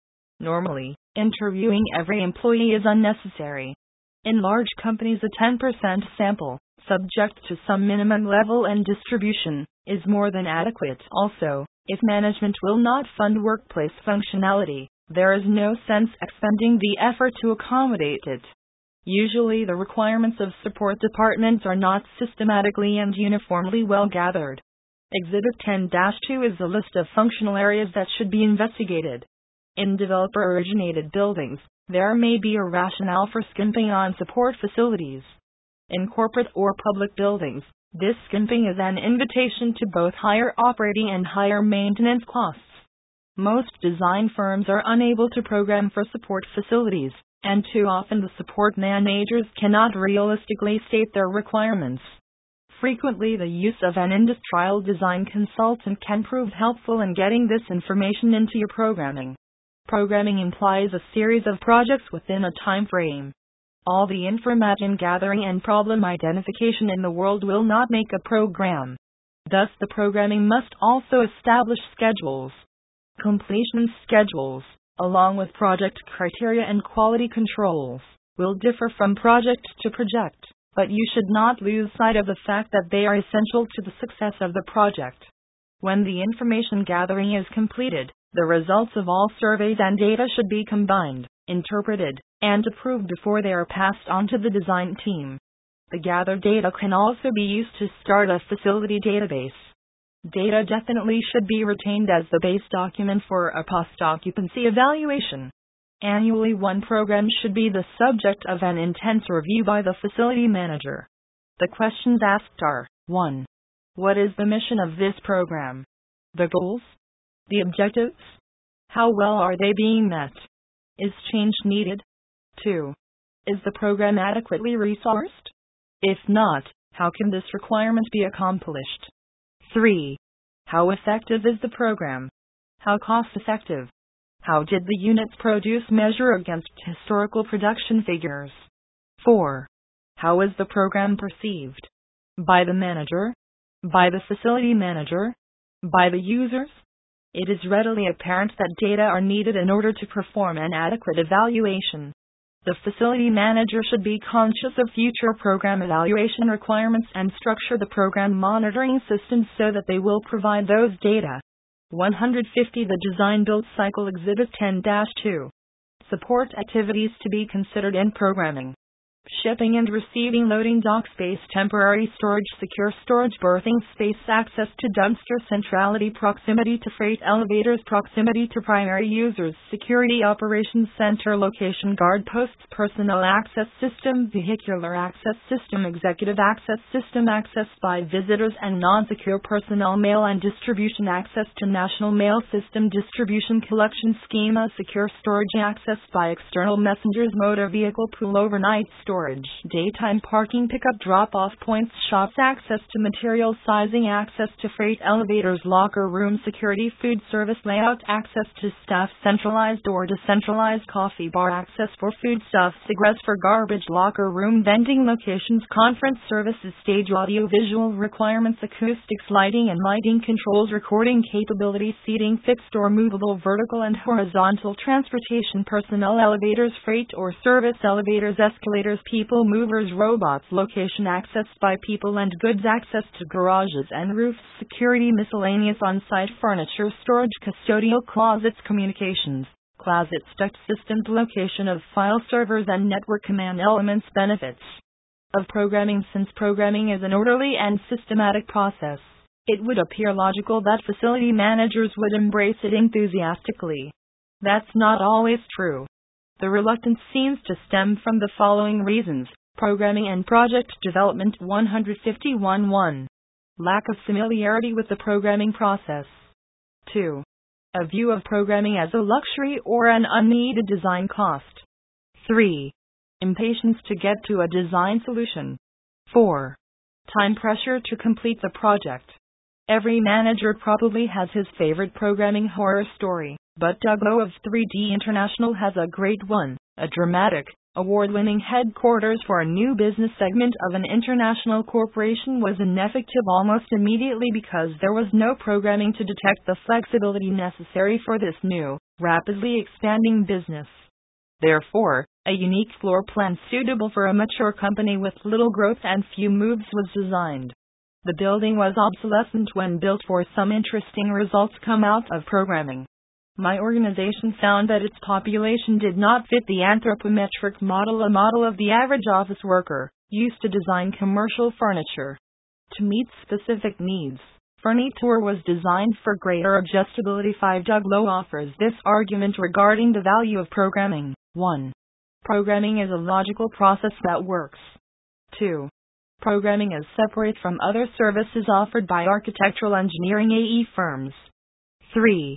[SPEAKER 1] Normally, interviewing every employee is unnecessary. In large companies, a 10% sample, subject to some minimum level and distribution, is more than adequate. Also, if management will not fund workplace functionality, there is no sense expending the effort to accommodate it. Usually, the requirements of support departments are not systematically and uniformly well gathered. Exhibit 10 2 is a list of functional areas that should be investigated. In developer originated buildings, there may be a rationale for skimping on support facilities. In corporate or public buildings, this skimping is an invitation to both higher operating and higher maintenance costs. Most design firms are unable to program for support facilities, and too often the support managers cannot realistically state their requirements. Frequently, the use of an industrial design consultant can prove helpful in getting this information into your programming. Programming implies a series of projects within a time frame. All the information gathering and problem identification in the world will not make a program. Thus, the programming must also establish schedules. Completion schedules, along with project criteria and quality controls, will differ from project to project, but you should not lose sight of the fact that they are essential to the success of the project. When the information gathering is completed, the results of all surveys and data should be combined, interpreted, and approved before they are passed on to the design team. The gathered data can also be used to start a facility database. Data definitely should be retained as the base document for a post occupancy evaluation. Annually, one program should be the subject of an intense review by the facility manager. The questions asked are 1. What is the mission of this program? The goals? The objectives? How well are they being met? Is change needed? 2. Is the program adequately resourced? If not, how can this requirement be accomplished? 3. How effective is the program? How cost effective? How did the units produce measure against historical production figures? 4. How is the program perceived? By the manager? By the facility manager? By the users? It is readily apparent that data are needed in order to perform an adequate evaluation. The facility manager should be conscious of future program evaluation requirements and structure the program monitoring systems so that they will provide those data. 150 The Design Build Cycle Exhibit 10 2. Support activities to be considered in programming shipping and receiving loading dock space temporary storage secure storage berthing space access to dumpster centrality proximity to freight elevators proximity to primary users security operations center location guard posts personnel access system vehicular access system executive access system access by visitors and non-secure personnel mail and distribution access to national mail system distribution collection schema secure storage access by external messengers motor vehicle pool overnight storage storage, daytime parking pickup drop off points, shops, access to material sizing, access to freight elevators, locker room security, food service layout, access to staff, centralized or decentralized coffee bar, access for foodstuffs, cigarettes for garbage, locker room vending locations, conference services, stage audio visual requirements, acoustics, lighting and lighting controls, recording capability, seating, fixed or movable, vertical and horizontal transportation, personnel elevators, freight or service elevators, escalators, people movers robots location accessed by people and goods access to garages and roofs security miscellaneous on-site furniture storage custodial closets communications closets duct systems location of file servers and network command elements benefits of programming since programming is an orderly and systematic process. It would appear logical that facility managers would embrace it enthusiastically. That's not always true the reluctance seems to stem from the following reasons Programming and Project Development 151 1. Lack of familiarity with the programming process. 2. A view of programming as a luxury or an unneeded design cost. 3. Impatience to get to a design solution. 4. Time pressure to complete the project. Every manager probably has his favorite programming horror story. But Doug Lowe of 3D International has a great one, a dramatic, award winning headquarters for a new business segment of an international corporation was ineffective almost immediately because there was no programming to detect the flexibility necessary for this new, rapidly expanding business. Therefore, a unique floor plan suitable for a mature company with little growth and few moves was designed. The building was obsolescent when built for some interesting results come out of programming my organization found that its population did not fit the anthropometric model, a model of the average office worker, used to design commercial furniture. To meet specific needs, Furniture was designed for greater adjustability. 5. Doug Lowe offers this argument regarding the value of programming. 1. Programming is a logical process that works. 2. Programming is separate from other services offered by architectural engineering AE firms. 3.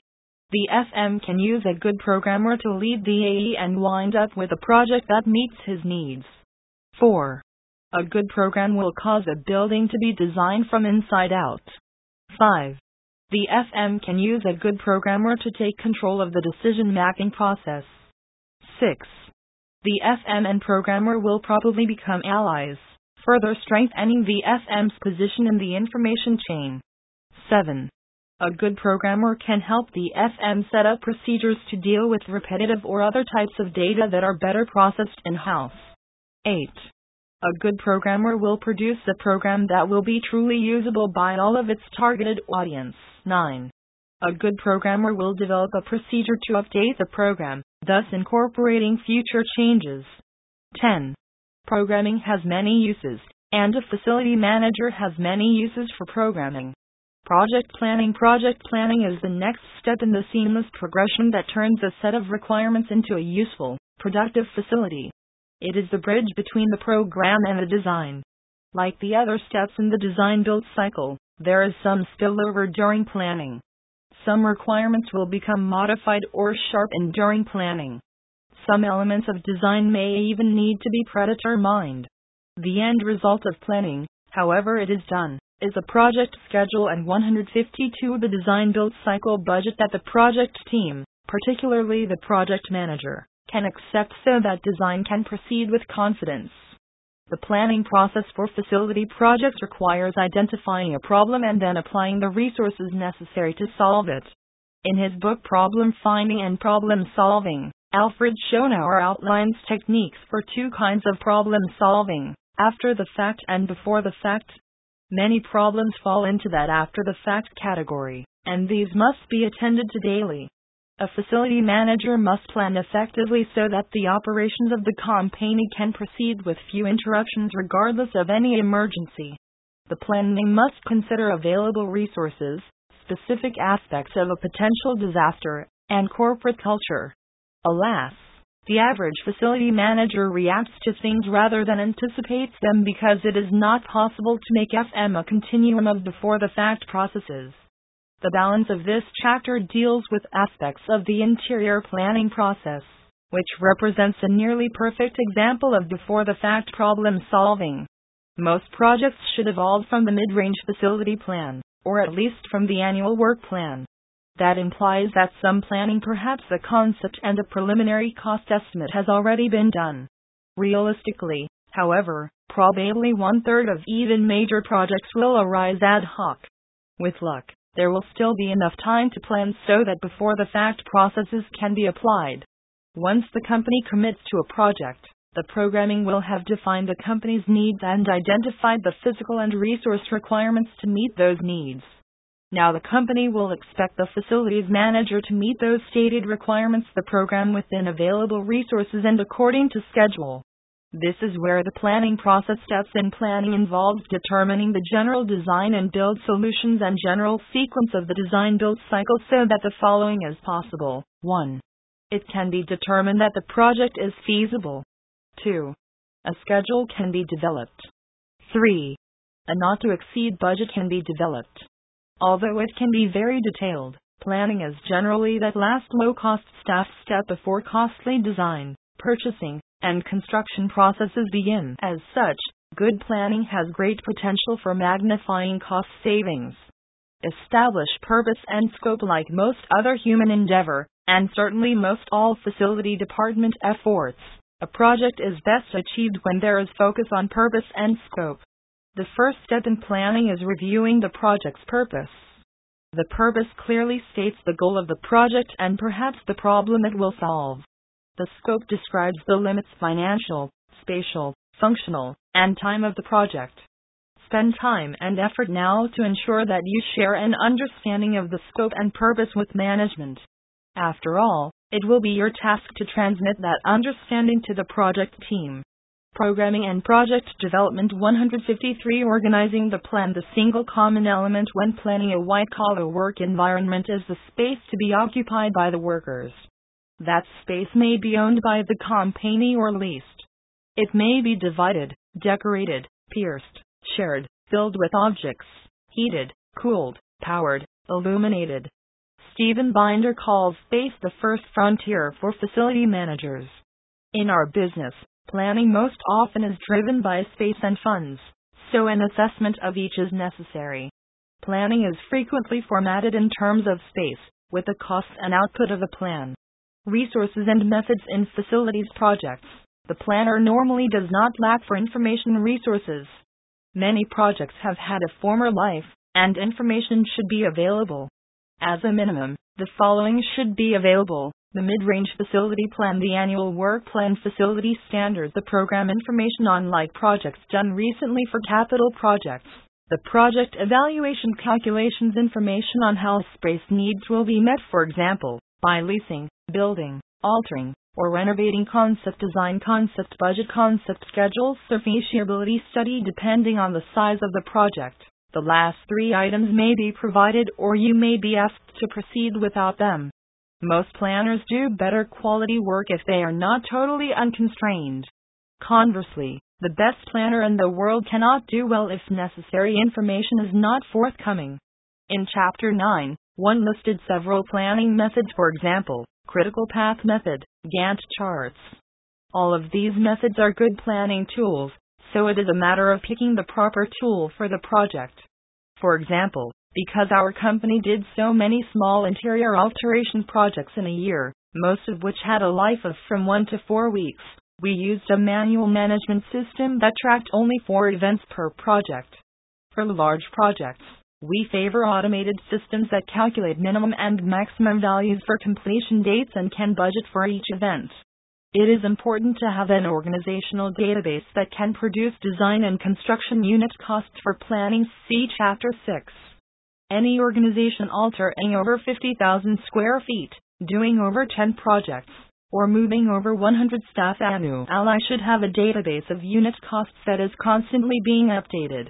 [SPEAKER 1] The FM can use a good programmer to lead the AE and wind up with a project that meets his needs. 4. A good program will cause a building to be designed from inside out. 5. The FM can use a good programmer to take control of the decision making process. 6. The FM and programmer will probably become allies, further strengthening the FM's position in the information chain. 7. A good programmer can help the FM set up procedures to deal with repetitive or other types of data that are better processed in house. 8. A good programmer will produce a program that will be truly usable by all of its targeted audience. 9. A good programmer will develop a procedure to update the program, thus incorporating future changes. 10. Programming has many uses, and a facility manager has many uses for programming. Project planning Project planning is the next step in the seamless progression that turns a set of requirements into a useful, productive facility. It is the bridge between the program and the design. Like the other steps in the design build cycle, there is some spillover during planning. Some requirements will become modified or sharpened during planning. Some elements of design may even need to be predetermined. The end result of planning, however it is done, is a project schedule and 152 the design build cycle budget that the project team, particularly the project manager, can accept so that design can proceed with confidence. The planning process for facility projects requires identifying a problem and then applying the resources necessary to solve it. In his book Problem Finding and Problem Solving, Alfred Schoennauer outlines techniques for two kinds of problem solving after the fact and before the fact. Many problems fall into that after the fact category, and these must be attended to daily. A facility manager must plan effectively so that the operations of the company can proceed with few interruptions regardless of any emergency. The planning must consider available resources, specific aspects of a potential disaster, and corporate culture. Alas, the average facility manager reacts to things rather than anticipates them because it is not possible to make FM a continuum of before the fact processes. The balance of this chapter deals with aspects of the interior planning process, which represents a nearly perfect example of before the fact problem solving. Most projects should evolve from the mid range facility plan, or at least from the annual work plan. That implies that some planning, perhaps a concept and a preliminary cost estimate, has already been done. Realistically, however, probably one third of even major projects will arise ad hoc. With luck, there will still be enough time to plan so that before the fact processes can be applied. Once the company commits to a project, the programming will have defined the company's needs and identified the physical and resource requirements to meet those needs. Now the company will expect the facilities manager to meet those stated requirements the program within available resources and according to schedule. This is where the planning process steps in planning involves determining the general design and build solutions and general sequence of the design build cycle so that the following is possible. 1. It can be determined that the project is feasible. 2. A schedule can be developed. 3. A not to exceed budget can be developed. Although it can be very detailed, planning is generally that last low cost staff step before costly design, purchasing, and construction processes begin. As such, good planning has great potential for magnifying cost savings. Establish purpose and scope like most other human endeavor, and certainly most all facility department efforts. A project is best achieved when there is focus on purpose and scope. The first step in planning is reviewing the project's purpose. The purpose clearly states the goal of the project and perhaps the problem it will solve. The scope describes the limits financial, spatial, functional, and time of the project. Spend time and effort now to ensure that you share an understanding of the scope and purpose with management. After all, it will be your task to transmit that understanding to the project team. Programming and Project Development 153 Organizing the plan The single common element when planning a white collar work environment is the space to be occupied by the workers. That space may be owned by the company or leased. It may be divided, decorated, pierced, shared, filled with objects, heated, cooled, powered, illuminated. Stephen Binder calls space the first frontier for facility managers. In our business, planning most often is driven by space and funds, so an assessment of each is necessary. Planning is frequently formatted in terms of space, with the costs and output of a plan resources and methods in facilities projects. The planner normally does not lack for information resources. Many projects have had a former life, and information should be available. As a minimum, the following should be available the mid range facility plan, the annual work plan, facility standards, the program information on like projects done recently for capital projects, the project evaluation calculations, information on how space needs will be met, for example, by leasing, building, altering, or renovating concept design concept budget concept schedule feasibility study depending on the size of the project. The last three items may be provided or you may be asked to proceed without them. Most planners do better quality work if they are not totally unconstrained. Conversely, the best planner in the world cannot do well if necessary information is not forthcoming. In Chapter 9, one listed several planning methods, for example, critical path method, Gantt charts. All of these methods are good planning tools, so it is a matter of picking the proper tool for the project. For example, because our company did so many small interior alteration projects in a year, most of which had a life of from one to four weeks, we used a manual management system that tracked only four events per project. For large projects, we favor automated systems that calculate minimum and maximum values for completion dates and can budget for each event. It is important to have an organizational database that can produce design and construction unit costs for planning. See Chapter 6. Any organization altering over 50,000 square feet, doing over 10 projects, or moving over 100 staff annually should have a database of unit costs that is constantly being updated.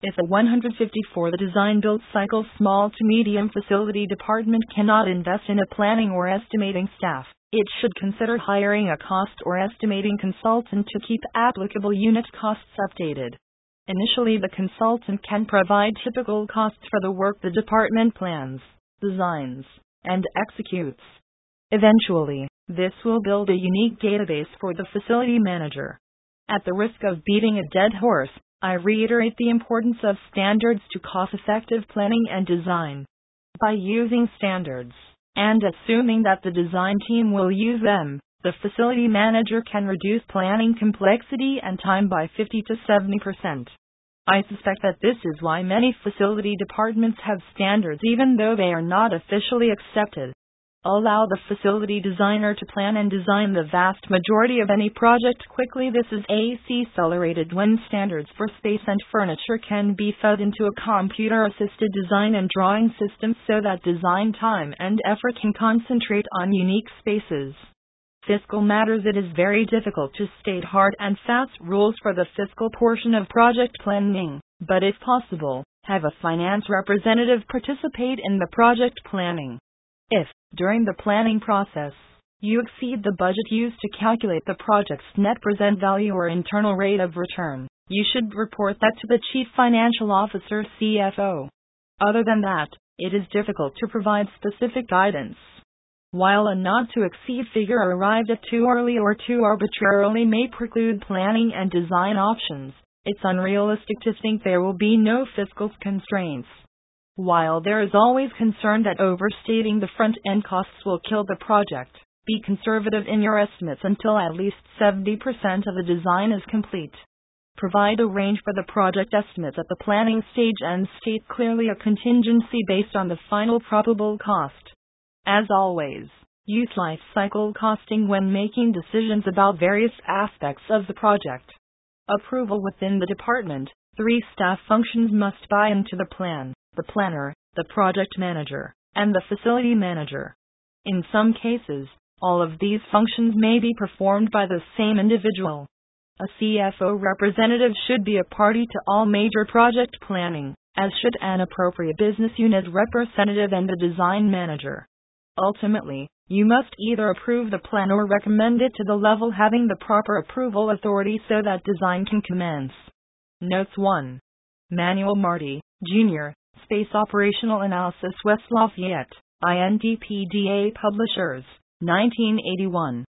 [SPEAKER 1] If a 154 the design build cycle small to medium facility department cannot invest in a planning or estimating staff, it should consider hiring a cost or estimating consultant to keep applicable unit costs updated. Initially, the consultant can provide typical costs for the work the department plans, designs, and executes. Eventually, this will build a unique database for the facility manager. At the risk of beating a dead horse, I reiterate the importance of standards to cost effective planning and design. By using standards, and assuming that the design team will use them, the facility manager can reduce planning complexity and time by 50 to 70%. I suspect that this is why many facility departments have standards even though they are not officially accepted. Allow the facility designer to plan and design the vast majority of any project quickly. This is AC accelerated when standards for space and furniture can be fed into a computer assisted design and drawing system so that design time and effort can concentrate on unique spaces. Fiscal matters It is very difficult to state hard and fast rules for the fiscal portion of project planning, but if possible, have a finance representative participate in the project planning. If, during the planning process, you exceed the budget used to calculate the project's net present value or internal rate of return, you should report that to the Chief Financial Officer CFO. Other than that, it is difficult to provide specific guidance. While a not to exceed figure arrived at too early or too arbitrarily may preclude planning and design options, it's unrealistic to think there will be no fiscal constraints. While there is always concern that overstating the front end costs will kill the project, be conservative in your estimates until at least 70% of the design is complete. Provide a range for the project estimates at the planning stage and state clearly a contingency based on the final probable cost. As always, use life cycle costing when making decisions about various aspects of the project. Approval within the department. Three staff functions must buy into the plan the planner, the project manager, and the facility manager. In some cases, all of these functions may be performed by the same individual. A CFO representative should be a party to all major project planning, as should an appropriate business unit representative and the design manager. Ultimately, you must either approve the plan or recommend it to the level having the proper approval authority so that design can commence. Notes 1. Manuel Marti, Jr., Space Operational Analysis West Lafayette, INDPDA Publishers, 1981.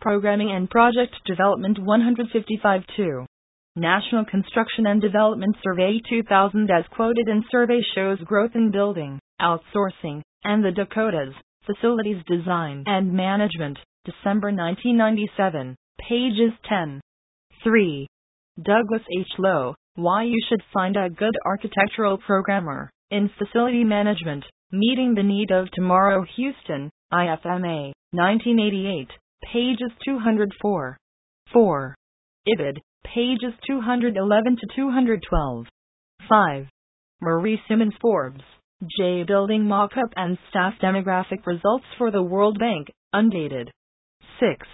[SPEAKER 1] Programming and Project Development 155 2. National Construction and Development Survey 2000 as quoted in survey shows growth in building, outsourcing, and the Dakotas, facilities design and management, December 1997, pages 10. 3. Douglas H. Lowe, Why You Should Find a Good Architectural Programmer in facility management, meeting the need of tomorrow Houston, IFMA, 1988, pages 204. 4. IBID, pages 211 to 212. 5. Marie Simmons Forbes, J. Building Mockup and Staff Demographic Results for the World Bank, undated. 6.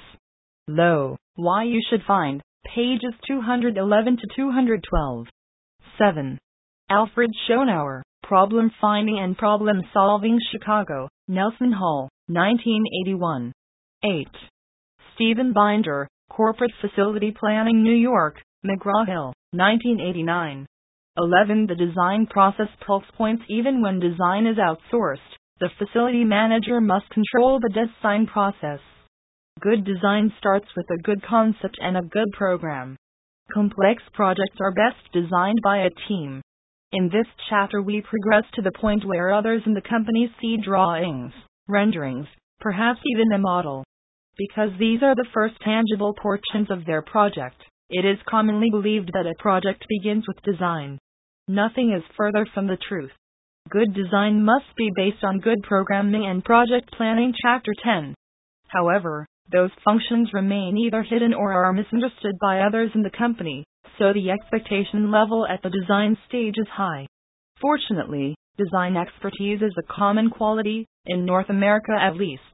[SPEAKER 1] Lowe, Why You Should Find, pages 211 to 212. 7. Alfred Schoennauer, Problem Finding and Problem Solving Chicago, Nelson Hall, 1981. 8. Stephen Binder, Corporate Facility Planning New York, McGraw Hill, 1989. 11. The design process pulse points even when design is outsourced. The facility manager must control the design process. Good design starts with a good concept and a good program. Complex projects are best designed by a team. In this chapter, we progress to the point where others in the company see drawings, renderings, perhaps even a model. Because these are the first tangible portions of their project, it is commonly believed that a project begins with design. Nothing is further from the truth. Good design must be based on good programming and project planning. Chapter 10. However, those functions remain either hidden or are misunderstood by others in the company, so the expectation level at the design stage is high. Fortunately, design expertise is a common quality, in North America at least.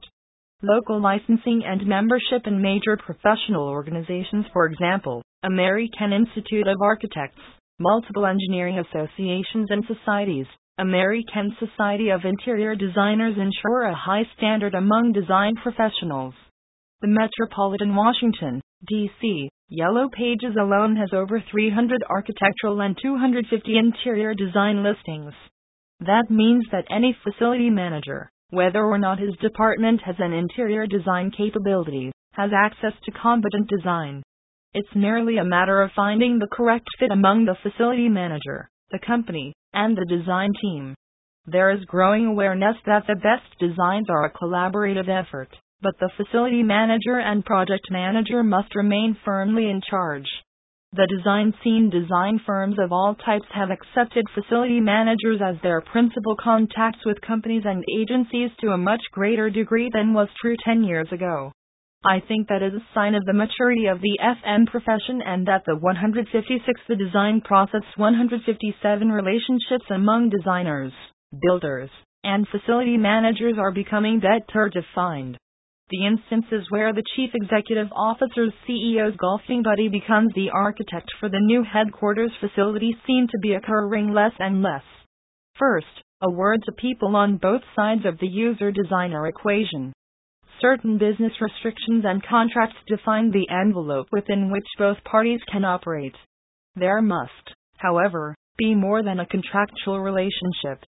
[SPEAKER 1] Local licensing and membership in major professional organizations, for example, American Institute of Architects, multiple engineering associations and societies, American Society of Interior Designers ensure a high standard among design professionals. The Metropolitan Washington, D.C. Yellow Pages alone has over 300 architectural and 250 interior design listings. That means that any facility manager, whether or not his department has an interior design capability, has access to competent design. It's merely a matter of finding the correct fit among the facility manager, the company, and the design team. There is growing awareness that the best designs are a collaborative effort but the facility manager and project manager must remain firmly in charge. The design scene design firms of all types have accepted facility managers as their principal contacts with companies and agencies to a much greater degree than was true 10 years ago. I think that is a sign of the maturity of the FM profession and that the 156 the design process 157 relationships among designers, builders, and facility managers are becoming better defined. The instances where the chief executive officer's CEO's golfing buddy becomes the architect for the new headquarters facility seem to be occurring less and less. First, a word to people on both sides of the user designer equation. Certain business restrictions and contracts define the envelope within which both parties can operate. There must, however, be more than a contractual relationship.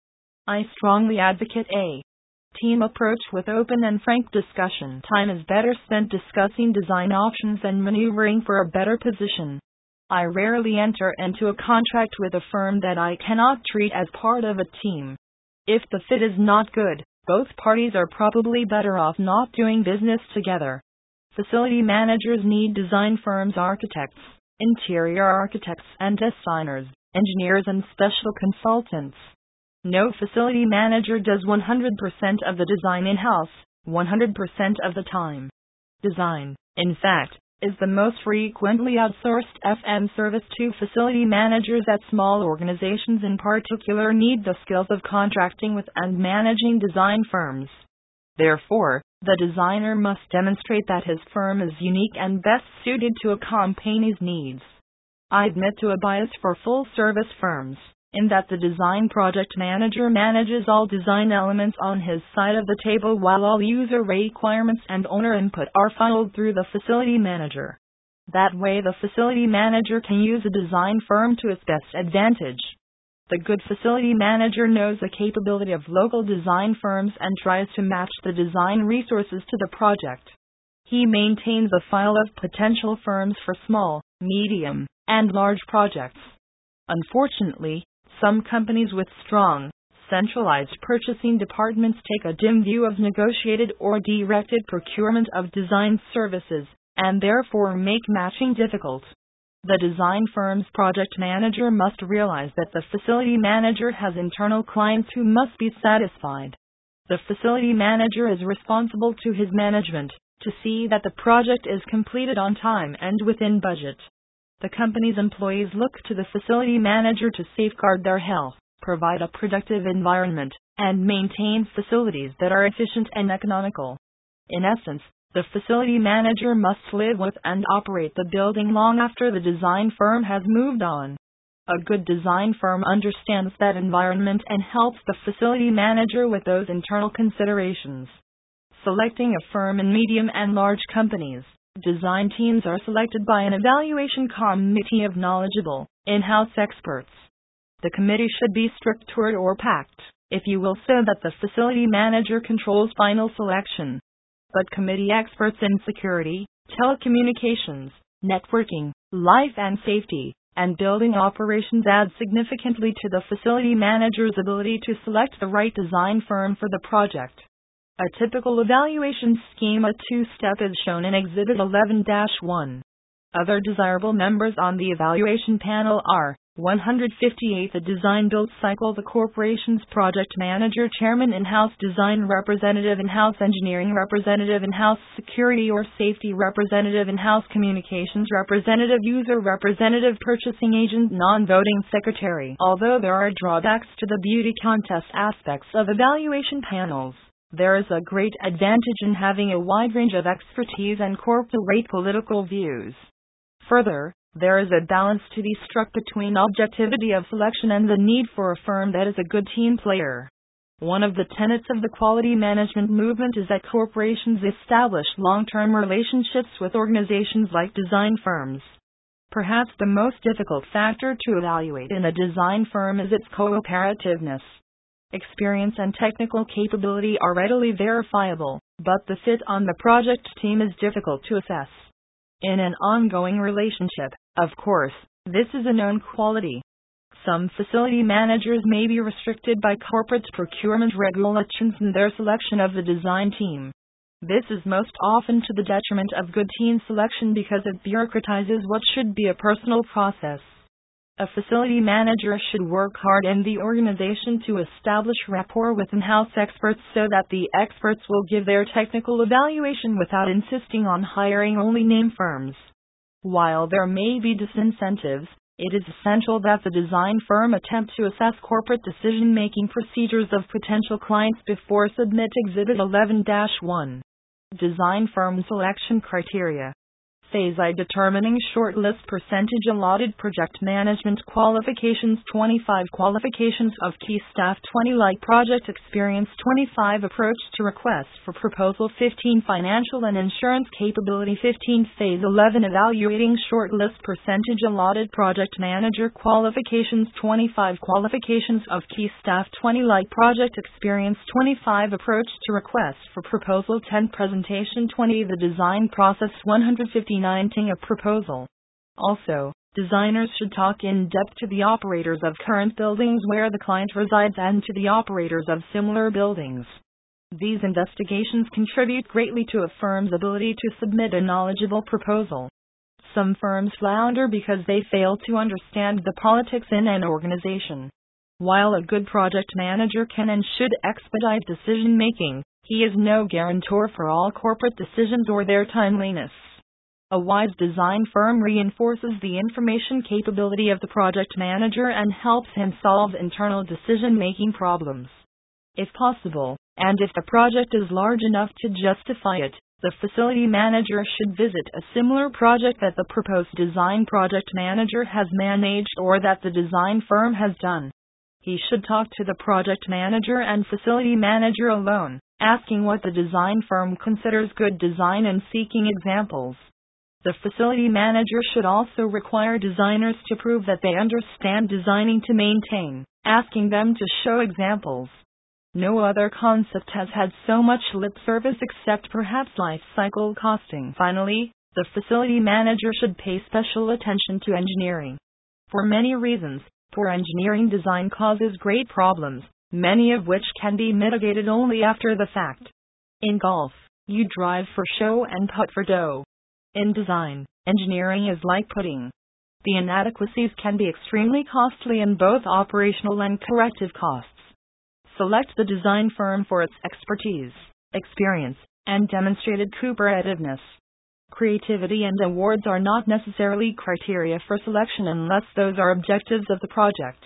[SPEAKER 1] I strongly advocate a team approach with open and frank discussion. Time is better spent discussing design options and maneuvering for a better position. I rarely enter into a contract with a firm that I cannot treat as part of a team. If the fit is not good, both parties are probably better off not doing business together. Facility managers need design firms, architects, interior architects, and designers, engineers, and special consultants. No facility manager does 100% of the design in house, 100% of the time. Design, in fact, is the most frequently outsourced FM service to facility managers at small organizations in particular need the skills of contracting with and managing design firms. Therefore, the designer must demonstrate that his firm is unique and best suited to a company's needs. I admit to a bias for full service firms in that the design project manager manages all design elements on his side of the table while all user requirements and owner input are funneled through the facility manager. That way, the facility manager can use a design firm to its best advantage. The good facility manager knows the capability of local design firms and tries to match the design resources to the project. He maintains a file of potential firms for small, medium, and large projects. Unfortunately, some companies with strong, centralized purchasing departments take a dim view of negotiated or directed procurement of design services, and therefore make matching difficult. The design firm's project manager must realize that the facility manager has internal clients who must be satisfied. The facility manager is responsible to his management to see that the project is completed on time and within budget. The company's employees look to the facility manager to safeguard their health, provide a productive environment, and maintain facilities that are efficient and economical. In essence, the facility manager must live with and operate the building long after the design firm has moved on. A good design firm understands that environment and helps the facility manager with those internal considerations. Selecting a firm in medium and large companies, design teams are selected by an evaluation committee of knowledgeable, in house experts. The committee should be structured or packed, if you will, so that the facility manager controls final selection. But committee experts in security, telecommunications, networking, life and safety, and building operations add significantly to the facility manager's ability to select the right design firm for the project. A typical evaluation schema two step is shown in Exhibit 11 1. Other desirable members on the evaluation panel are 158 The design build cycle The corporation's project manager chairman in-house design representative in-house engineering representative in-house security or safety representative in-house communications representative user representative purchasing agent non-voting secretary Although there are drawbacks to the beauty contest aspects of evaluation panels, there is a great advantage in having a wide range of expertise and corporate political views. Further, there is a balance to be struck between objectivity of selection and the need for a firm that is a good team player. One of the tenets of the quality management movement is that corporations establish long term relationships with organizations like design firms. Perhaps the most difficult factor to evaluate in a design firm is its cooperativeness. Experience and technical capability are readily verifiable, but the fit on the project team is difficult to assess. In an ongoing relationship, of course, this is a known quality. Some facility managers may be restricted by corporate procurement regulations in their selection of the design team. This is most often to the detriment of good team selection because it bureaucratizes what should be a personal process. A facility manager should work hard in the organization to establish rapport with in house experts so that the experts will give their technical evaluation without insisting on hiring only name firms. While there may be disincentives, it is essential that the design firm attempt to assess corporate decision making procedures of potential clients before submit Exhibit 11 1. Design firm selection criteria. Phase I determining shortlist percentage allotted project management qualifications 25 qualifications of key staff 20 like project experience 25 approach to request for proposal 15 financial and insurance capability 15 phase 11 evaluating shortlist percentage allotted project manager qualifications 25 qualifications of key staff 20 like project experience 25 approach to request for proposal 10 presentation 20 the design process 159 a proposal. Also, designers should talk in depth to the operators of current buildings where the client resides and to the operators of similar buildings. These investigations contribute greatly to a firm's ability to submit a knowledgeable proposal. Some firms flounder because they fail to understand the politics in an organization. While a good project manager can and should expedite decision making, he is no guarantor for all corporate decisions or their timeliness. A wise design firm reinforces the information capability of the project manager and helps him solve internal decision making problems. If possible, and if the project is large enough to justify it, the facility manager should visit a similar project that the proposed design project manager has managed or that the design firm has done. He should talk to the project manager and facility manager alone, asking what the design firm considers good design and seeking examples. The facility manager should also require designers to prove that they understand designing to maintain, asking them to show examples. No other concept has had so much lip service except perhaps life cycle costing. Finally, the facility manager should pay special attention to engineering. For many reasons, poor engineering design causes great problems, many of which can be mitigated only after the fact. In golf, you drive for show and putt for dough. In design, engineering is like pudding. The inadequacies can be extremely costly in both operational and corrective costs. Select the design firm for its expertise, experience, and demonstrated cooperativeness. Creativity and awards are not necessarily criteria for selection unless those are objectives of the project.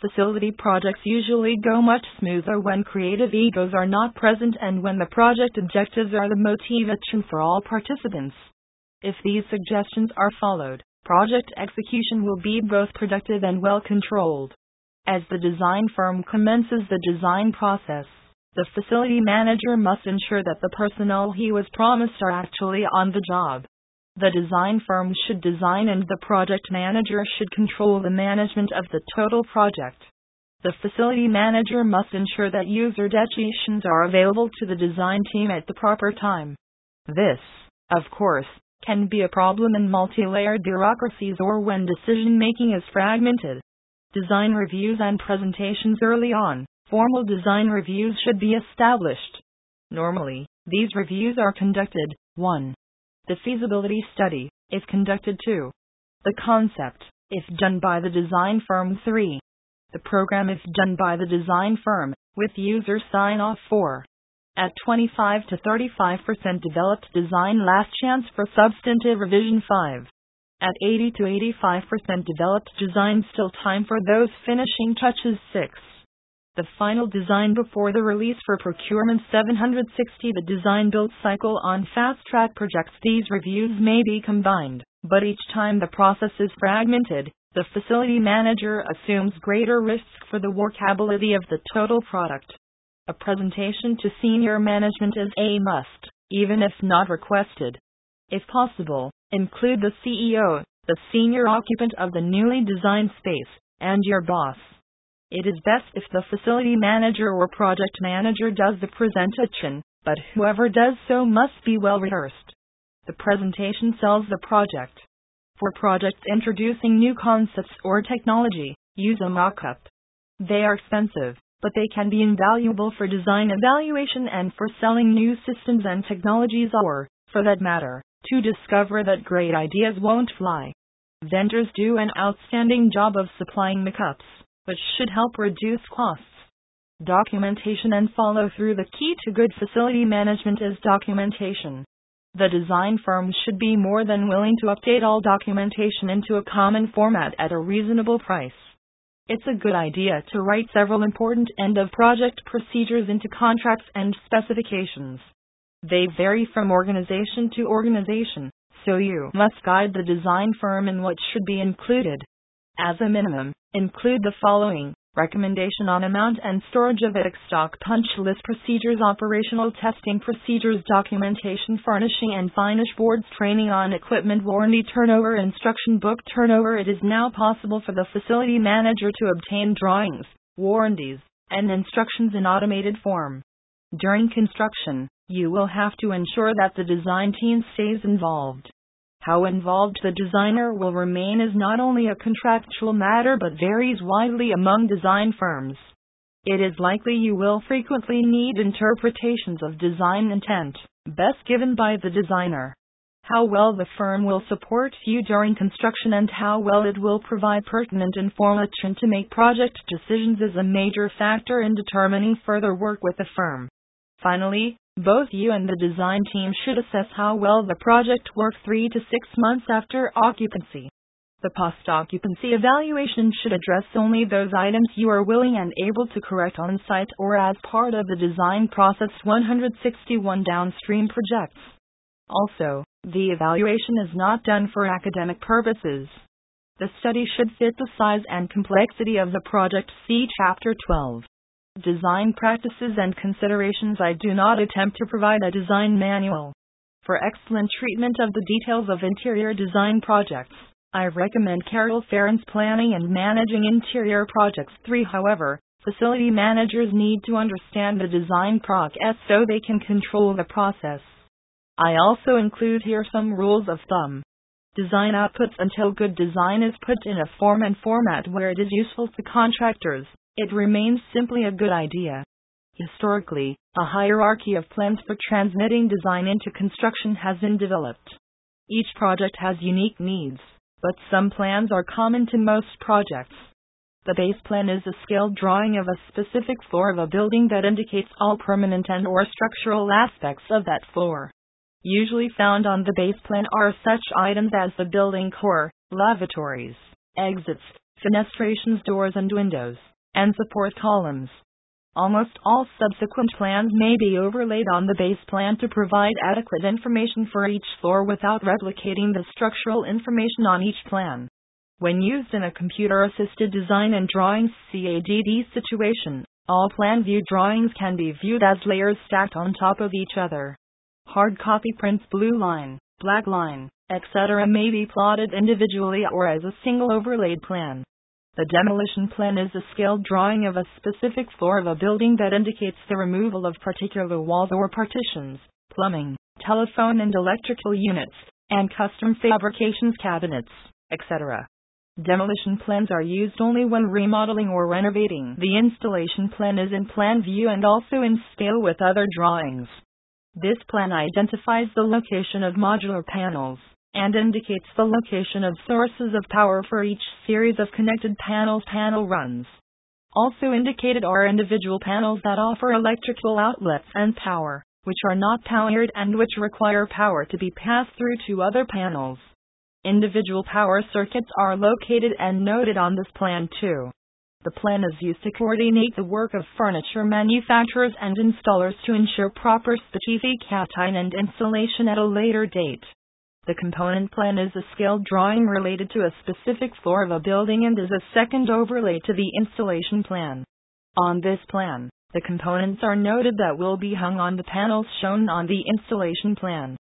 [SPEAKER 1] Facility projects usually go much smoother when creative egos are not present and when the project objectives are the motivation for all participants. If these suggestions are followed, project execution will be both productive and well controlled. As the design firm commences the design process, the facility manager must ensure that the personnel he was promised are actually on the job. The design firm should design and the project manager should control the management of the total project. The facility manager must ensure that user detations are available to the design team at the proper time. This, of course, can be a problem in multi-layered bureaucracies or when decision making is fragmented. Design reviews and presentations early on. Formal design reviews should be established. Normally, these reviews are conducted 1. The feasibility study, if conducted 2. The concept, if done by the design firm 3. The program if done by the design firm, with user sign off 4. At 25 to 35% developed design last chance for substantive revision 5. At 80 to 85% developed design still time for those finishing touches 6. The final design before the release for procurement 760 The design build cycle on fast track projects these reviews may be combined, but each time the process is fragmented, the facility manager assumes greater risk for the workability of the total product. A presentation to senior management is a must, even if not requested. If possible, include the CEO, the senior occupant of the newly designed space, and your boss. It is best if the facility manager or project manager does the presentation, but whoever does so must be well rehearsed. The presentation sells the project. For projects introducing new concepts or technology, use a mock up. They are expensive, but they can be invaluable for design evaluation and for selling new systems and technologies or, for that matter, to discover that great ideas won't fly. Vendors do an outstanding job of supplying mockups, which should help reduce costs. Documentation and follow through. The key to good facility management is documentation. The design firm should be more than willing to update all documentation into a common format at a reasonable price. It's a good idea to write several important end of project procedures into contracts and specifications. They vary from organization to organization, so you must guide the design firm in what should be included. As a minimum, include the following recommendation on amount and storage of it stock punch list procedures operational testing procedures documentation furnishing and finish boards training on equipment warranty turnover instruction book turnover. It is now possible for the facility manager to obtain drawings warranties and instructions in automated form. During construction you will have to ensure that the design team stays involved how involved the designer will remain is not only a contractual matter but varies widely among design firms. It is likely you will frequently need interpretations of design intent, best given by the designer. How well the firm will support you during construction and how well it will provide pertinent information to make project decisions is a major factor in determining further work with the firm. Finally, both you and the design team should assess how well the project works three to six months after occupancy. The post occupancy evaluation should address only those items you are willing and able to correct on site or as part of the design process 161 downstream projects. Also, the evaluation is not done for academic purposes. The study should fit the size and complexity of the project. See Chapter 12 design practices and considerations, I do not attempt to provide a design manual. For excellent treatment of the details of interior design projects, I recommend Carol Farren's Planning and Managing Interior Projects 3. However, facility managers need to understand the design process so they can control the process. I also include here some rules of thumb. Design outputs until good design is put in a form and format where it is useful to contractors it remains simply a good idea. Historically, a hierarchy of plans for transmitting design into construction has been developed. Each project has unique needs, but some plans are common to most projects. The base plan is a scaled drawing of a specific floor of a building that indicates all permanent and or structural aspects of that floor. Usually found on the base plan are such items as the building core, lavatories, exits, fenestrations, doors and windows and support columns. Almost all subsequent plans may be overlaid on the base plan to provide adequate information for each floor without replicating the structural information on each plan. When used in a computer assisted design and drawing CADD situation, all plan view drawings can be viewed as layers stacked on top of each other. Hard copy prints blue line, black line, etc. may be plotted individually or as a single overlaid plan. The demolition plan is a scaled drawing of a specific floor of a building that indicates the removal of particular walls or partitions, plumbing, telephone and electrical units, and custom fabrications cabinets, etc. Demolition plans are used only when remodeling or renovating. The installation plan is in plan view and also in scale with other drawings. This plan identifies the location of modular panels and indicates the location of sources of power for each series of connected panels panel runs. Also indicated are individual panels that offer electrical outlets and power, which are not powered and which require power to be passed through to other panels. Individual power circuits are located and noted on this plan too. The plan is used to coordinate the work of furniture manufacturers and installers to ensure proper specification and installation at a later date. The component plan is a scaled drawing related to a specific floor of a building and is a second overlay to the installation plan. On this plan, the components are noted that will be hung on the panels shown on the installation plan.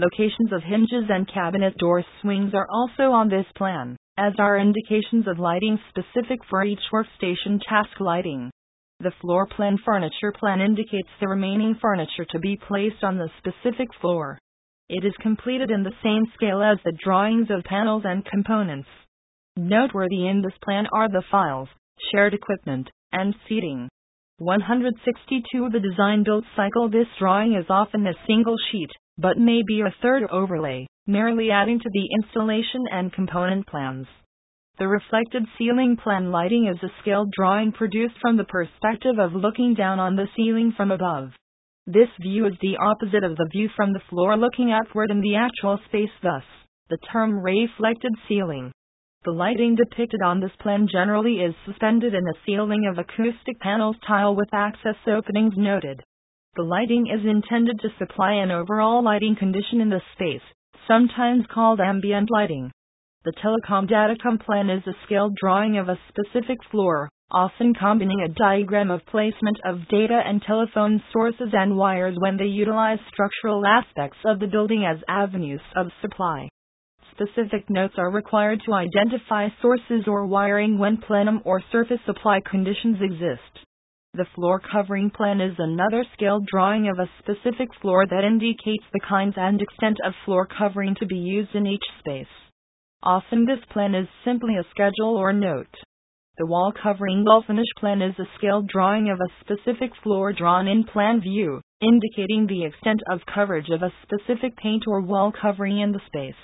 [SPEAKER 1] Locations of hinges and cabinet door swings are also on this plan, as are indications of lighting specific for each workstation task lighting. The floor plan furniture plan indicates the remaining furniture to be placed on the specific floor. It is completed in the same scale as the drawings of panels and components. Noteworthy in this plan are the files, shared equipment, and seating. 162 The design build cycle This drawing is often a single sheet, but may be a third overlay, merely adding to the installation and component plans. The reflected ceiling plan lighting is a scaled drawing produced from the perspective of looking down on the ceiling from above. This view is the opposite of the view from the floor looking outward in the actual space, thus, the term reflected ceiling. The lighting depicted on this plan generally is suspended in a ceiling of acoustic panels tile with access openings noted. The lighting is intended to supply an overall lighting condition in the space, sometimes called ambient lighting. The telecom datacom plan is a scaled drawing of a specific floor, often combining a diagram of placement of data and telephone sources and wires when they utilize structural aspects of the building as avenues of supply. Specific notes are required to identify sources or wiring when plenum or surface supply conditions exist. The floor covering plan is another scaled drawing of a specific floor that indicates the kinds and extent of floor covering to be used in each space. Often this plan is simply a schedule or note. The wall covering wall finish plan is a scaled drawing of a specific floor drawn in plan view, indicating the extent of coverage of a specific paint or wall covering in the space.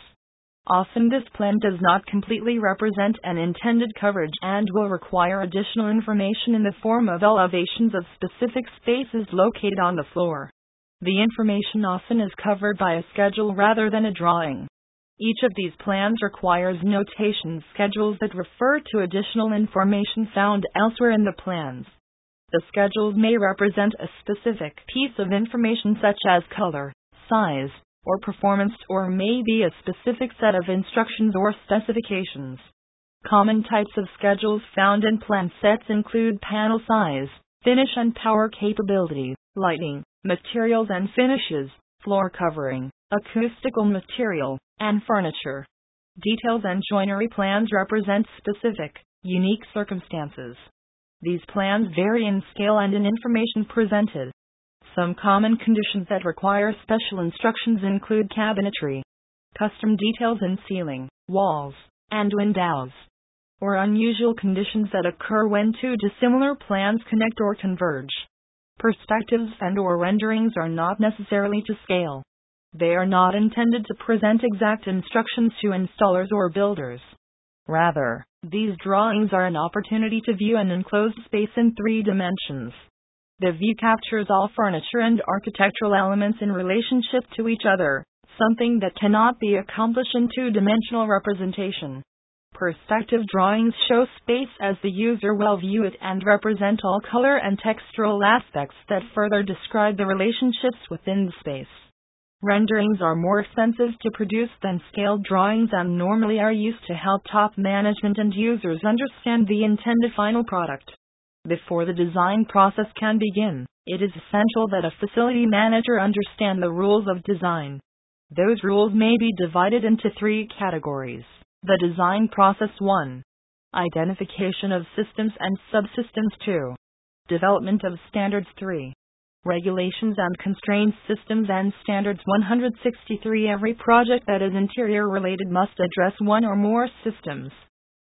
[SPEAKER 1] Often this plan does not completely represent an intended coverage and will require additional information in the form of elevations of specific spaces located on the floor. The information often is covered by a schedule rather than a drawing. Each of these plans requires notation schedules that refer to additional information found elsewhere in the plans. The schedules may represent a specific piece of information such as color, size, or performance, or may be a specific set of instructions or specifications. Common types of schedules found in plan sets include panel size, finish and power capability, lighting, materials and finishes, floor covering, acoustical material, and furniture. Details and joinery plans represent specific, unique circumstances. These plans vary in scale and in information presented. Some common conditions that require special instructions include cabinetry, custom details in ceiling, walls, and windows, or unusual conditions that occur when two dissimilar plans connect or converge. Perspectives and or renderings are not necessarily to scale. They are not intended to present exact instructions to installers or builders. Rather, these drawings are an opportunity to view an enclosed space in three dimensions. The view captures all furniture and architectural elements in relationship to each other, something that cannot be accomplished in two dimensional representation. Perspective drawings show space as the user will view it and represent all color and textural aspects that further describe the relationships within the space. Renderings are more expensive to produce than scaled drawings and normally are used to help top management and users understand the intended final product. Before the design process can begin, it is essential that a facility manager understand the rules of design. Those rules may be divided into three categories. The design process 1. Identification of systems and subsystems 2. Development of standards 3. Regulations and constraints systems and standards 163 Every project that is interior related must address one or more systems.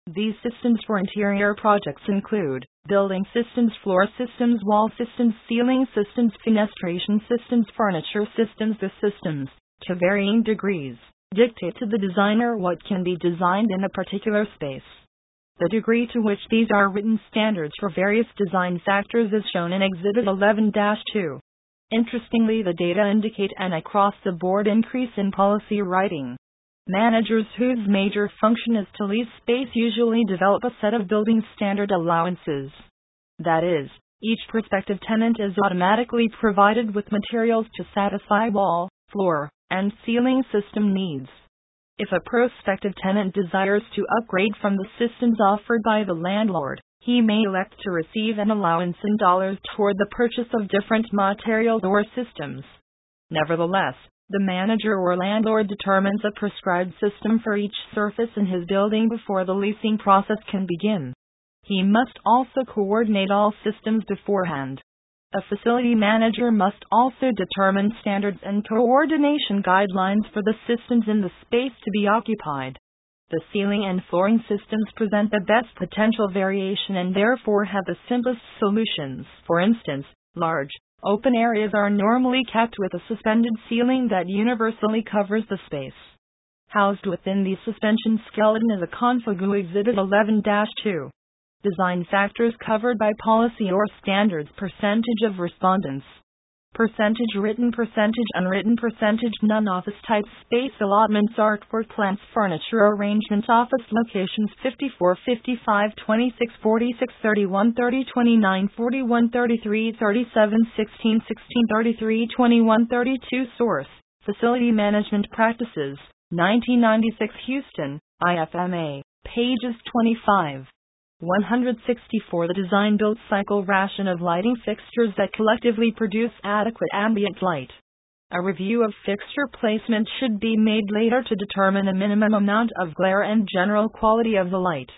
[SPEAKER 1] These systems for interior projects include building systems, floor systems, wall systems, ceiling systems, fenestration systems, furniture systems. The systems, to varying degrees, dictate to the designer what can be designed in a particular space. The degree to which these are written standards for various design factors is shown in Exhibit 11 2. Interestingly, the data indicate an across the board increase in policy writing. Managers whose major function is to lease space usually develop a set of building standard allowances. That is, each prospective tenant is automatically provided with materials to satisfy wall, floor, and ceiling system needs. If a prospective tenant desires to upgrade from the systems offered by the landlord, he may elect to receive an allowance in dollars toward the purchase of different materials or systems. Nevertheless, the manager or landlord determines a prescribed system for each surface in his building before the leasing process can begin. He must also coordinate all systems beforehand. A facility manager must also determine standards and coordination guidelines for the systems in the space to be occupied. The ceiling and flooring systems present the best potential variation and therefore have the simplest solutions. For instance, large, open areas are normally kept with a suspended ceiling that universally covers the space. Housed within the suspension skeleton is a Configu Exhibit 11 2 design factors covered by policy or standards, percentage of respondents, percentage written, percentage unwritten, percentage non office type space allotments, artwork plants, furniture arrangements, office locations 54, 55, 26, 46, 31, 30, 29, 41, 33, 37, 16, 16, 33, 21, 32. Source Facility Management Practices, 1996 Houston, IFMA, pages 25. 164 The design build cycle ration of lighting fixtures that collectively produce adequate ambient light. A review of fixture placement should be made later to determine a minimum amount of glare and general quality of the light.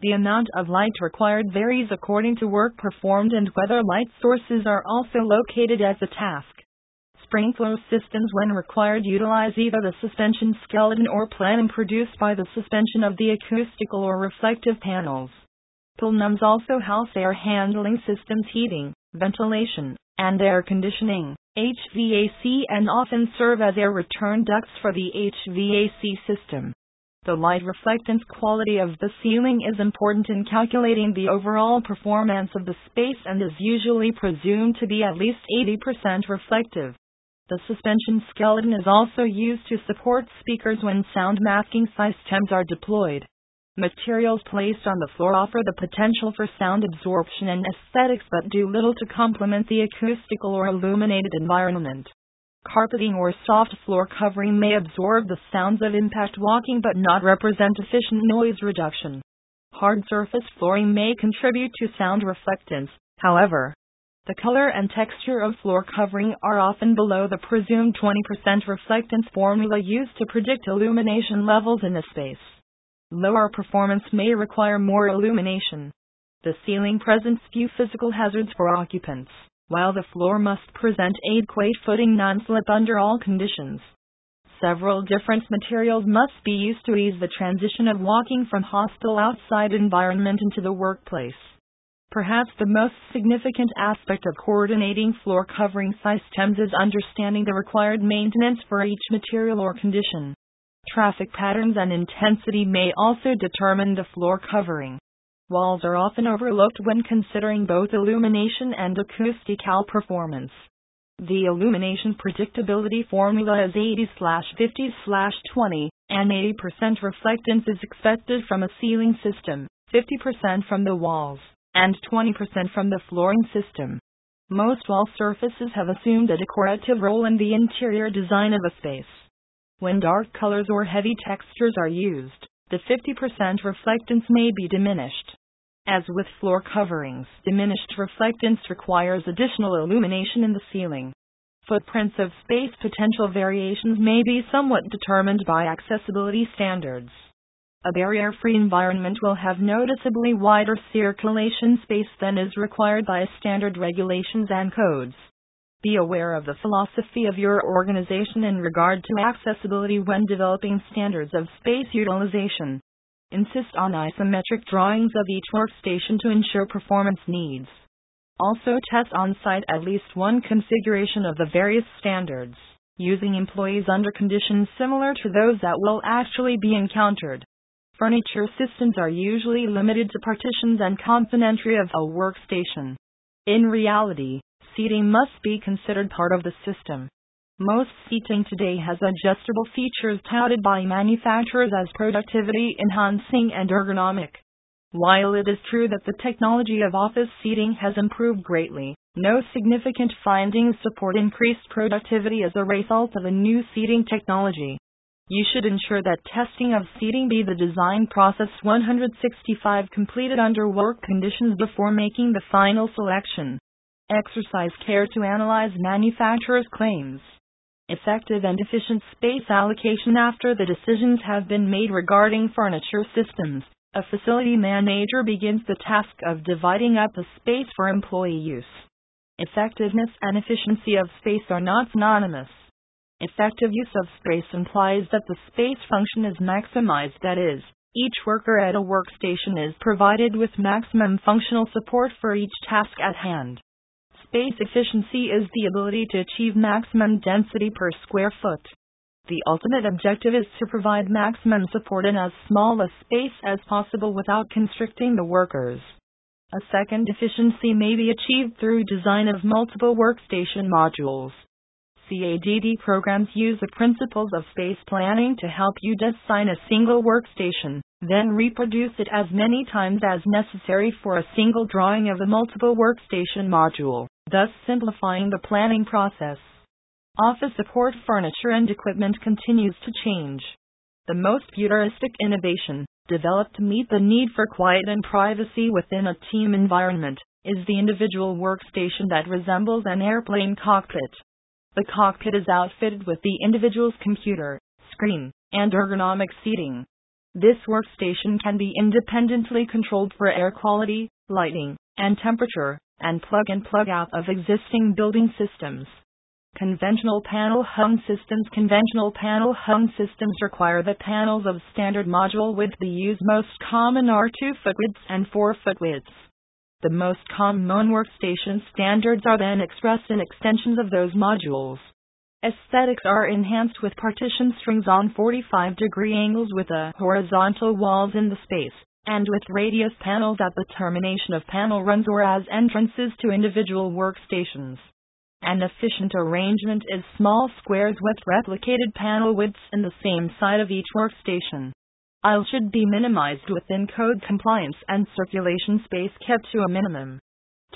[SPEAKER 1] The amount of light required varies according to work performed and whether light sources are also located as a task. Spring flow systems, when required, utilize either the suspension skeleton or plenum produced by the suspension of the acoustical or reflective panels. Plenums also house air handling systems, heating, ventilation, and air conditioning, HVAC, and often serve as air return ducts for the HVAC system. The light reflectance quality of the ceiling is important in calculating the overall performance of the space and is usually presumed to be at least 80% reflective. The suspension skeleton is also used to support speakers when sound masking systems are deployed. Materials placed on the floor offer the potential for sound absorption and aesthetics but do little to complement the acoustical or illuminated environment. Carpeting or soft floor covering may absorb the sounds of impact walking but not represent efficient noise reduction. Hard surface flooring may contribute to sound reflectance, however. The color and texture of floor covering are often below the presumed 20% reflectance formula used to predict illumination levels in a space. Lower performance may require more illumination. The ceiling presents few physical hazards for occupants, while the floor must present adequate footing non-slip under all conditions. Several different materials must be used to ease the transition of walking from hostile outside environment into the workplace. Perhaps the most significant aspect of coordinating floor covering systems is understanding the required maintenance for each material or condition. Traffic patterns and intensity may also determine the floor covering. Walls are often overlooked when considering both illumination and acoustical performance. The illumination predictability formula is 80 50 20, and 80% reflectance is expected from a ceiling system, 50% from the walls, and 20% from the flooring system. Most wall surfaces have assumed a decorative role in the interior design of a space. When dark colors or heavy textures are used, the 50% reflectance may be diminished. As with floor coverings, diminished reflectance requires additional illumination in the ceiling. Footprints of space potential variations may be somewhat determined by accessibility standards. A barrier free environment will have noticeably wider circulation space than is required by standard regulations and codes. Be aware of the philosophy of your organization in regard to accessibility when developing standards of space utilization. Insist on isometric drawings of each workstation to ensure performance needs. Also, test on site at least one configuration of the various standards, using employees under conditions similar to those that will actually be encountered. Furniture systems are usually limited to partitions and componentry of a workstation. In reality, seating must be considered part of the system. Most seating today has adjustable features touted by manufacturers as productivity enhancing and ergonomic. While it is true that the technology of office seating has improved greatly, no significant findings support increased productivity as a result of a new seating technology. You should ensure that testing of seating be the design process 165 completed under work conditions before making the final selection. Exercise care to analyze manufacturer's claims. Effective and efficient space allocation after the decisions have been made regarding furniture systems. A facility manager begins the task of dividing up the space for employee use. Effectiveness and efficiency of space are not synonymous. Effective use of space implies that the space function is maximized, that is, each worker at a workstation is provided with maximum functional support for each task at hand. Space efficiency is the ability to achieve maximum density per square foot. The ultimate objective is to provide maximum support in as small a space as possible without constricting the workers. A second efficiency may be achieved through design of multiple workstation modules. CADD programs use the principles of space planning to help you design a single workstation, then reproduce it as many times as necessary for a single drawing of a multiple workstation module, thus simplifying the planning process. Office support furniture and equipment continues to change. The most futuristic innovation, developed to meet the need for quiet and privacy within a team environment, is the individual workstation that resembles an airplane cockpit. The cockpit is outfitted with the individual's computer, screen, and ergonomic seating. This workstation can be independently controlled for air quality, lighting, and temperature, and plug and plug out of existing building systems. Conventional panel hung systems Conventional panel hung systems require that panels of standard module width be used. Most common are 2 foot widths and 4 foot widths. The most common workstation standards are then expressed in extensions of those modules. Aesthetics are enhanced with partition strings on 45 degree angles with the horizontal walls in the space, and with radius panels at the termination of panel runs or as entrances to individual workstations. An efficient arrangement is small squares with replicated panel widths in the same side of each workstation. Aisle should be minimized within code compliance and circulation space kept to a minimum.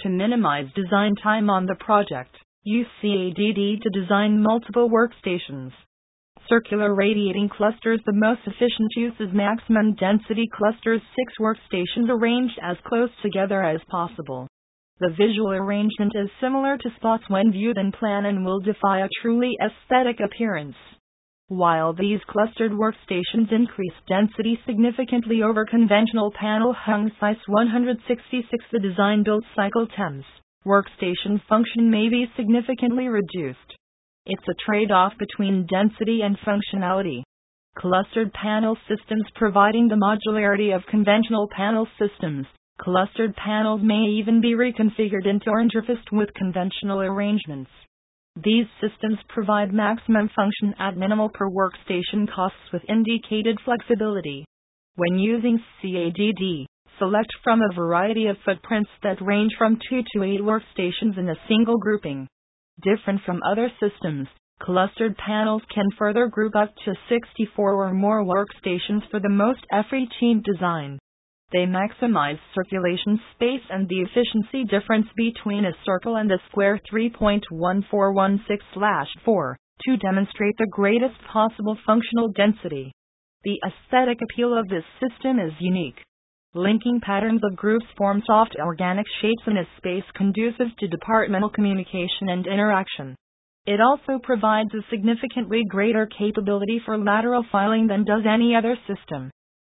[SPEAKER 1] To minimize design time on the project, use CADD to design multiple workstations. Circular radiating clusters The most efficient use is maximum density clusters, six workstations arranged as close together as possible. The visual arrangement is similar to spots when viewed in plan and will defy a truly aesthetic appearance. While these clustered workstations increase density significantly over conventional panel hung size 166, the design build cycle temps workstation function may be significantly reduced. It's a trade off between density and functionality. Clustered panel systems providing the modularity of conventional panel systems. Clustered panels may even be reconfigured into or interfaced with conventional arrangements. These systems provide maximum function at minimal per workstation costs with indicated flexibility. When using CADD, select from a variety of footprints that range from 2 to 8 workstations in a single grouping. Different from other systems, clustered panels can further group up to 64 or more workstations for the most efficient design. They maximize circulation space and the efficiency difference between a circle and a square 3.1416/4 to demonstrate the greatest possible functional density. The aesthetic appeal of this system is unique. Linking patterns of groups form soft organic shapes in a space conducive to departmental communication and interaction. It also provides a significantly greater capability for lateral filing than does any other system.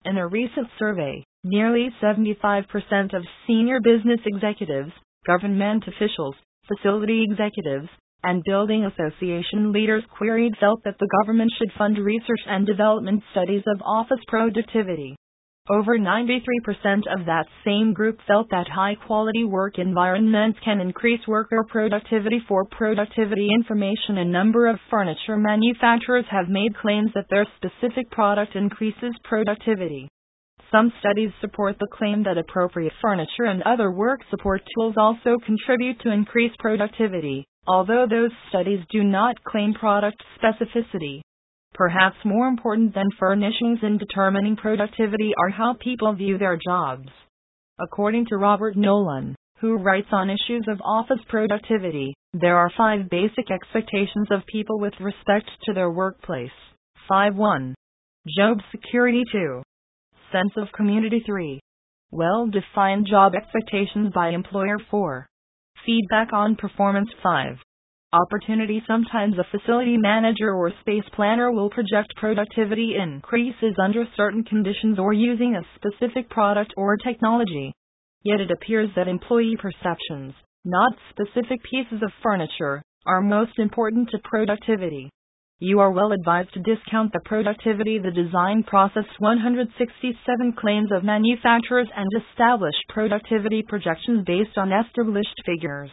[SPEAKER 1] In a recent survey, nearly 75% of senior business executives, government officials, facility executives, and building association leaders queried felt that the government should fund research and development studies of office productivity. Over 93% of that same group felt that high quality work environments can increase worker productivity. For productivity information, a number of furniture manufacturers have made claims that their specific product increases productivity. Some studies support the claim that appropriate furniture and other work support tools also contribute to increased productivity, although those studies do not claim product specificity. Perhaps more important than furnishings in determining productivity are how people view their jobs. According to Robert Nolan, who writes on issues of office productivity, there are five basic expectations of people with respect to their workplace. 5 1. Job security 2 sense of community 3. Well defined job expectations by employer 4. Feedback on performance 5. Opportunity Sometimes a facility manager or space planner will project productivity increases under certain conditions or using a specific product or technology. Yet it appears that employee perceptions, not specific pieces of furniture, are most important to productivity. You are well advised to discount the productivity the design process 167 claims of manufacturers and establish productivity projections based on established figures.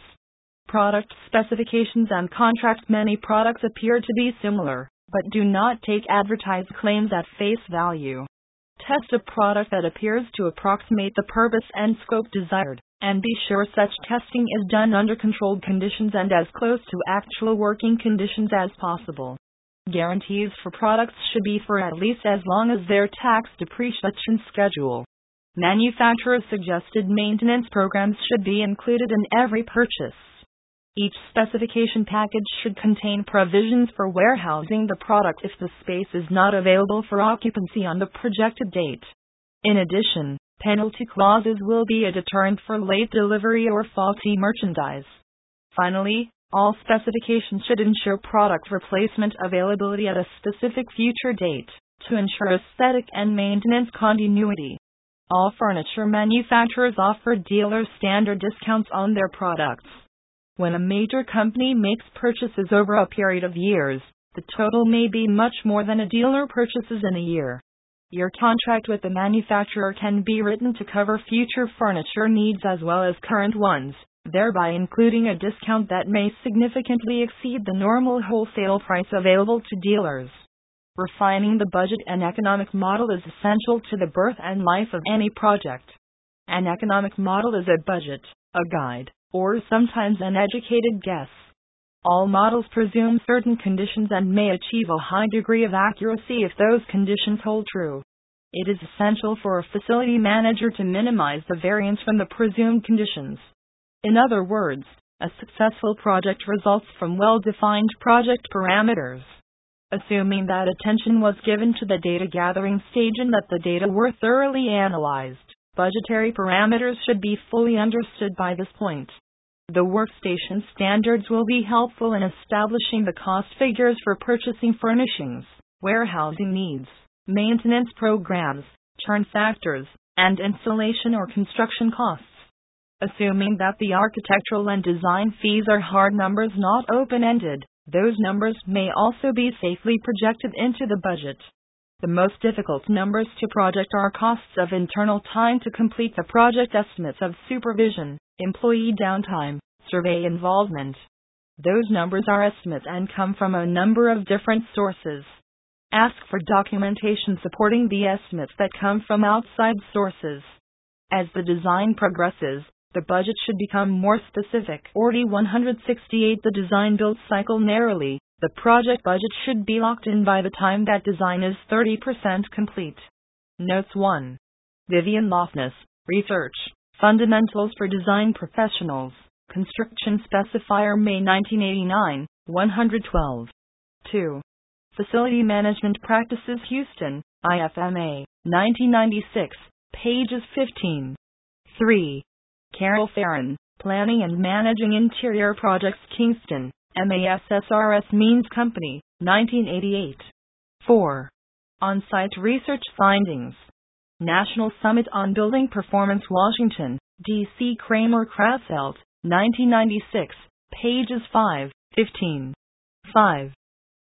[SPEAKER 1] Product specifications and contract many products appear to be similar, but do not take advertised claims at face value. Test a product that appears to approximate the purpose and scope desired, and be sure such testing is done under controlled conditions and as close to actual working conditions as possible. Guarantees for products should be for at least as long as their tax depreciation schedule. Manufacturers suggested maintenance programs should be included in every purchase. Each specification package should contain provisions for warehousing the product if the space is not available for occupancy on the projected date. In addition, penalty clauses will be a deterrent for late delivery or faulty merchandise. Finally, all specifications should ensure product replacement availability at a specific future date to ensure aesthetic and maintenance continuity. All furniture manufacturers offer dealer standard discounts on their products. When a major company makes purchases over a period of years, the total may be much more than a dealer purchases in a year. Your contract with the manufacturer can be written to cover future furniture needs as well as current ones thereby including a discount that may significantly exceed the normal wholesale price available to dealers. Refining the budget and economic model is essential to the birth and life of any project. An economic model is a budget, a guide, or sometimes an educated guess. All models presume certain conditions and may achieve a high degree of accuracy if those conditions hold true. It is essential for a facility manager to minimize the variance from the presumed conditions. In other words, a successful project results from well defined project parameters. Assuming that attention was given to the data gathering stage and that the data were thoroughly analyzed, budgetary parameters should be fully understood by this point. The workstation standards will be helpful in establishing the cost figures for purchasing furnishings, warehousing needs, maintenance programs, churn factors, and installation or construction costs assuming that the architectural and design fees are hard numbers not open ended, those numbers may also be safely projected into the budget. The most difficult numbers to project are costs of internal time to complete the project, estimates of supervision, employee downtime, survey involvement. Those numbers are estimates and come from a number of different sources. Ask for documentation supporting the estimates that come from outside sources. As the design progresses, the budget should become more specific. 4168 The design build cycle narrowly. The project budget should be locked in by the time that design is 30% complete. Notes 1. Vivian Loftness, Research, Fundamentals for Design Professionals, Construction Specifier May 1989, 112. 2. Facility Management Practices Houston, IFMA, 1996, pages 15. 3. Carol Farren, Planning and Managing Interior Projects Kingston, MASSRS Means Company, 1988. 4. On site research findings. National Summit on Building Performance Washington, D.C. Cramer Krasselt, 1996, pages 5, 15. 5.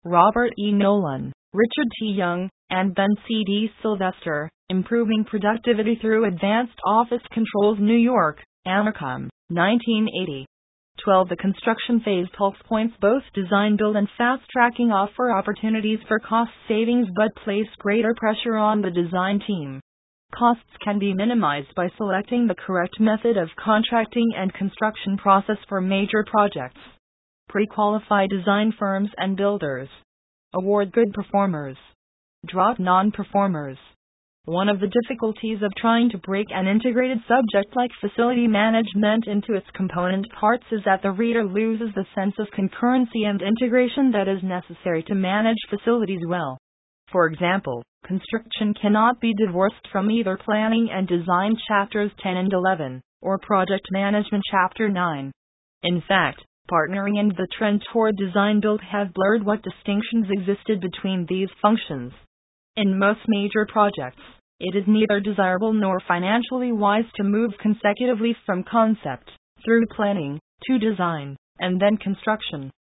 [SPEAKER 1] Robert E. Nolan, Richard T. Young, and Ben C. D. Sylvester, Improving Productivity Through Advanced Office Controls New York, AMACOM, 1980. 12. The construction phase pulse points both design build and fast tracking offer opportunities for cost savings but place greater pressure on the design team. Costs can be minimized by selecting the correct method of contracting and construction process for major projects. Pre-qualify design firms and builders. Award good performers. Drop non-performers. One of the difficulties of trying to break an integrated subject like facility management into its component parts is that the reader loses the sense of concurrency and integration that is necessary to manage facilities well. For example, construction cannot be divorced from either planning and design chapters 10 and 11, or project management chapter 9. In fact, partnering and the trend toward design build have blurred what distinctions existed between these functions. In most major projects, it is neither desirable nor financially wise to move consecutively from concept, through planning, to design, and then construction.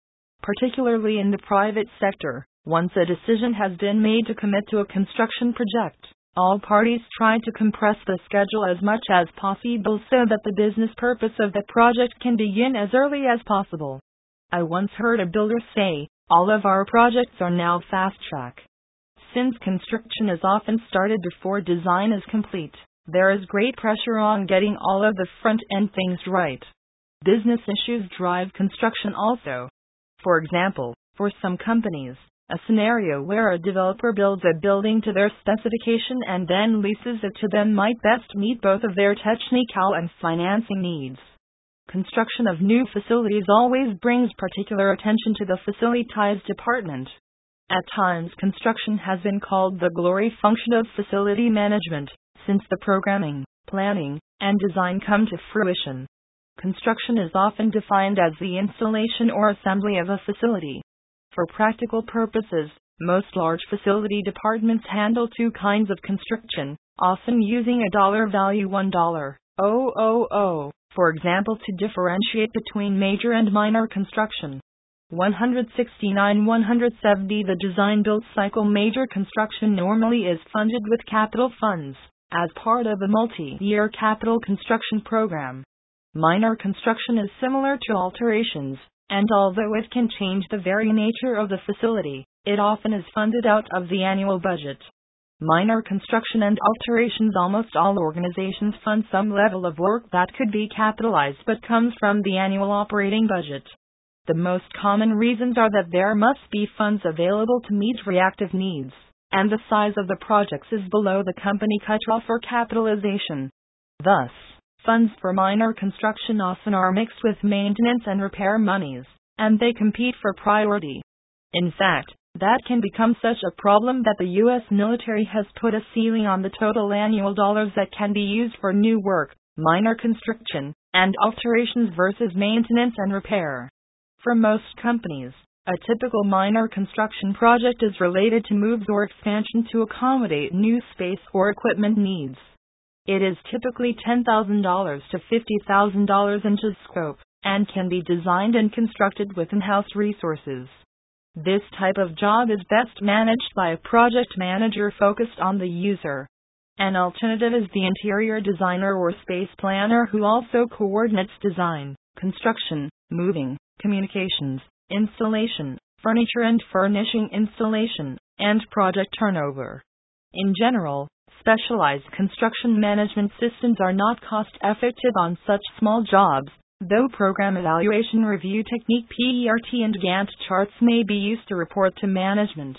[SPEAKER 1] Particularly in the private sector, once a decision has been made to commit to a construction project, all parties try to compress the schedule as much as possible so that the business purpose of the project can begin as early as possible. I once heard a builder say, All of our projects are now fast track. Since construction is often started before design is complete, there is great pressure on getting all of the front end things right. Business issues drive construction also. For example, for some companies, a scenario where a developer builds a building to their specification and then leases it to them might best meet both of their technical and financing needs. Construction of new facilities always brings particular attention to the facilities department. At times, construction has been called the glory function of facility management, since the programming, planning, and design come to fruition. Construction is often defined as the installation or assembly of a facility. For practical purposes, most large facility departments handle two kinds of construction, often using a dollar value $1. Oh, for example, to differentiate between major and minor construction. 169 170 The design build cycle major construction normally is funded with capital funds as part of a multi year capital construction program. Minor construction is similar to alterations, and although it can change the very nature of the facility, it often is funded out of the annual budget. Minor construction and alterations almost all organizations fund some level of work that could be capitalized but comes from the annual operating budget. The most common reasons are that there must be funds available to meet reactive needs, and the size of the projects is below the company cutoff for capitalization. Thus, funds for minor construction often are mixed with maintenance and repair monies, and they compete for priority. In fact, that can become such a problem that the U.S. military has put a ceiling on the total annual dollars that can be used for new work, minor construction, and alterations versus maintenance and repair. For most companies, a typical minor construction project is related to moves or expansion to accommodate new space or equipment needs. It is typically $10,000 to $50,000 into scope and can be designed and constructed with in house resources. This type of job is best managed by a project manager focused on the user. An alternative is the interior designer or space planner who also coordinates design, construction, moving, communications, installation, furniture and furnishing installation, and project turnover. In general, Specialized construction management systems are not cost effective on such small jobs, though Program Evaluation Review Technique PERT and Gantt charts may be used to report to management.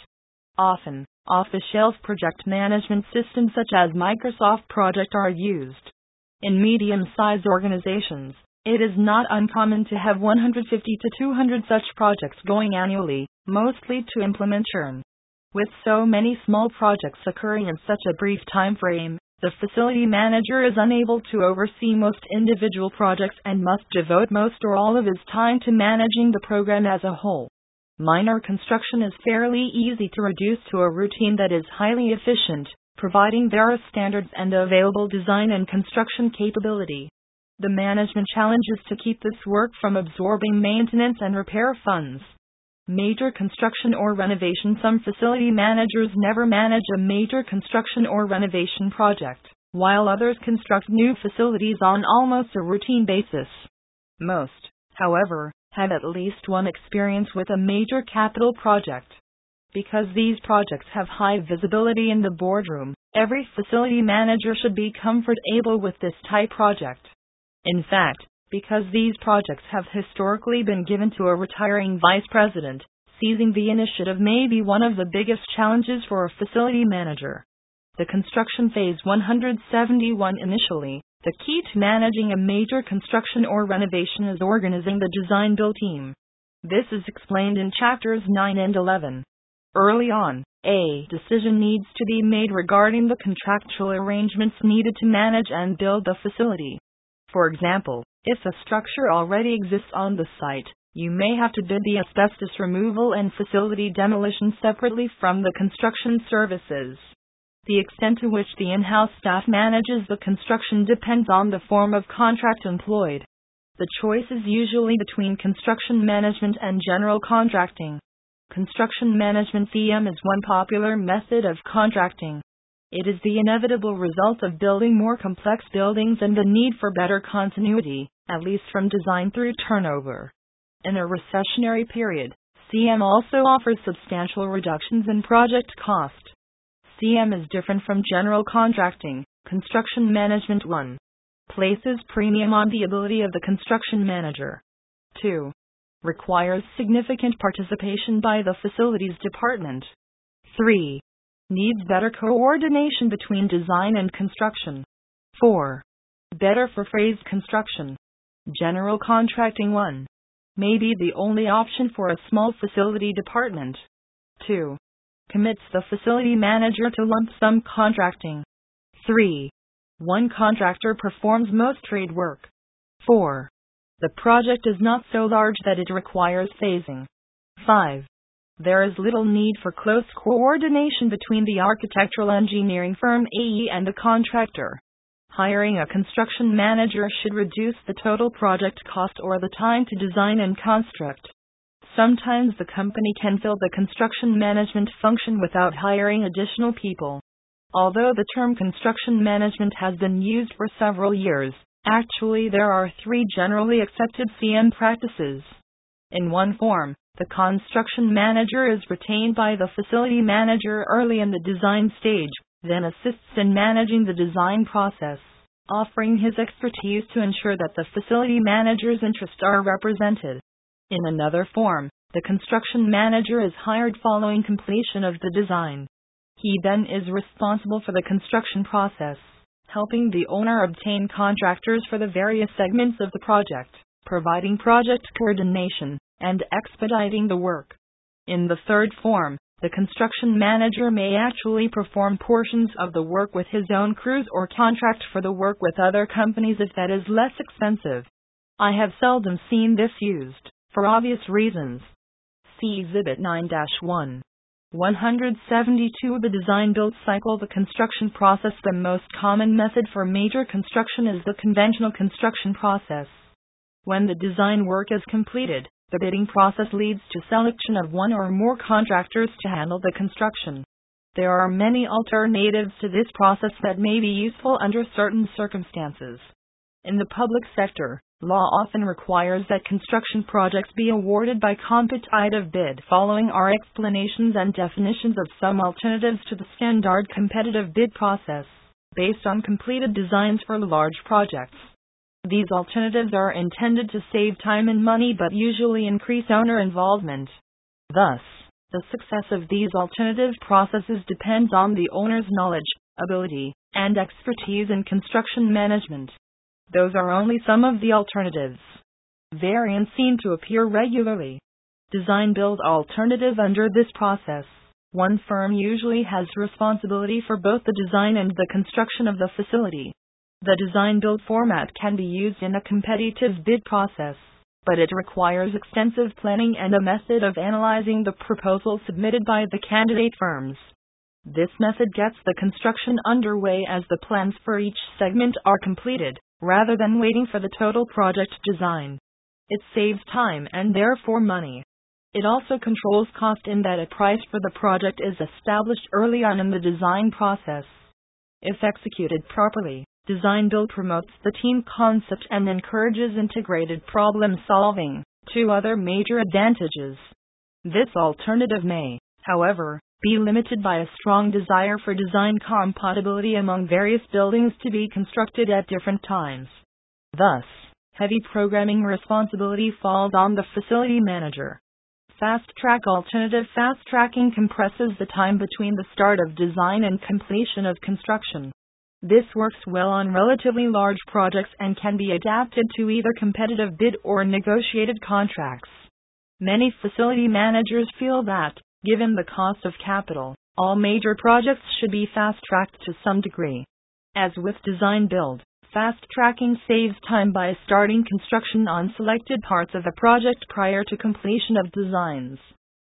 [SPEAKER 1] Often, off the shelf project management systems such as Microsoft Project are used. In medium sized organizations, it is not uncommon to have 150 to 200 such projects going annually, mostly to implement churn. With so many small projects occurring in such a brief time frame, the facility manager is unable to oversee most individual projects and must devote most or all of his time to managing the program as a whole. Minor construction is fairly easy to reduce to a routine that is highly efficient, providing there are standards and available design and construction capability. The management challenge is to keep this work from absorbing maintenance and repair funds. Major construction or renovation Some facility managers never manage a major construction or renovation project, while others construct new facilities on almost a routine basis. Most, however, have at least one experience with a major capital project. Because these projects have high visibility in the boardroom, every facility manager should be comfortable with this type project. In fact, because these projects have historically been given to a retiring vice president, seizing the initiative may be one of the biggest challenges for a facility manager. The construction phase 171 initially, the key to managing a major construction or renovation is organizing the design build team. This is explained in chapters 9 and 11. Early on, a decision needs to be made regarding the contractual arrangements needed to manage and build the facility. For example, if a structure already exists on the site, you may have to bid the asbestos removal and facility demolition separately from the construction services. The extent to which the in house staff manages the construction depends on the form of contract employed. The choice is usually between construction management and general contracting. Construction management CM is one popular method of contracting. It is the inevitable result of building more complex buildings and the need for better continuity, at least from design through turnover. In a recessionary period, CM also offers substantial reductions in project cost. CM is different from general contracting. Construction Management 1 places premium on the ability of the construction manager. 2 requires significant participation by the facilities department. 3 needs better coordination between design and construction. 4. Better for phase construction. General contracting 1. May be the only option for a small facility department. 2. Commits the facility manager to lump sum contracting. 3. One contractor performs most trade work. 4. The project is not so large that it requires phasing. 5. There is little need for close coordination between the architectural engineering firm AE and the contractor. Hiring a construction manager should reduce the total project cost or the time to design and construct. Sometimes the company can fill the construction management function without hiring additional people. Although the term construction management has been used for several years, actually there are three generally accepted CM practices. In one form, the construction manager is retained by the facility manager early in the design stage, then assists in managing the design process, offering his expertise to ensure that the facility manager's interests are represented. In another form, the construction manager is hired following completion of the design. He then is responsible for the construction process, helping the owner obtain contractors for the various segments of the project, providing project coordination, and expediting the work. In the third form, the construction manager may actually perform portions of the work with his own crews or contract for the work with other companies if that is less expensive. I have seldom seen this used, for obvious reasons. See Exhibit 9 1. 172 The design build cycle The construction process The most common method for major construction is the conventional construction process. When the design work is completed, the bidding process leads to selection of one or more contractors to handle the construction. There are many alternatives to this process that may be useful under certain circumstances. In the public sector, Law often requires that construction projects be awarded by competitive bid. Following are explanations and definitions of some alternatives to the standard competitive bid process, based on completed designs for large projects. These alternatives are intended to save time and money but usually increase owner involvement. Thus, the success of these alternative processes depends on the owner's knowledge, ability, and expertise in construction management. Those are only some of the alternatives. Variants seem to appear regularly. Design build alternative under this process. One firm usually has responsibility for both the design and the construction of the facility. The design build format can be used in a competitive bid process, but it requires extensive planning and a method of analyzing the proposal submitted by the candidate firms. This method gets the construction underway as the plans for each segment are completed, rather than waiting for the total project design. It saves time and therefore money. It also controls cost in that a price for the project is established early on in the design process. If executed properly, Design Build promotes the team concept and encourages integrated problem solving, two other major advantages. This alternative may, however, be limited by a strong desire for design compatibility among various buildings to be constructed at different times. Thus, heavy programming responsibility falls on the facility manager. Fast track alternative fast tracking compresses the time between the start of design and completion of construction. This works well on relatively large projects and can be adapted to either competitive bid or negotiated contracts. Many facility managers feel that, given the cost of capital, all major projects should be fast tracked to some degree. As with design build, fast tracking saves time by starting construction on selected parts of a project prior to completion of designs.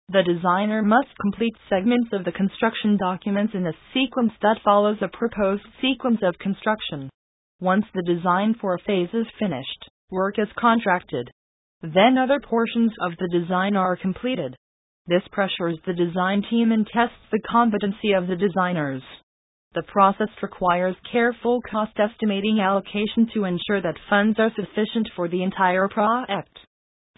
[SPEAKER 1] The designer must complete segments of the construction documents in a sequence that follows a proposed sequence of construction. Once the design for a phase is finished, work is contracted. Then other portions of the design are completed. This pressures the design team and tests the competency of the designers. The process requires careful cost estimating allocation to ensure that funds are sufficient for the entire project.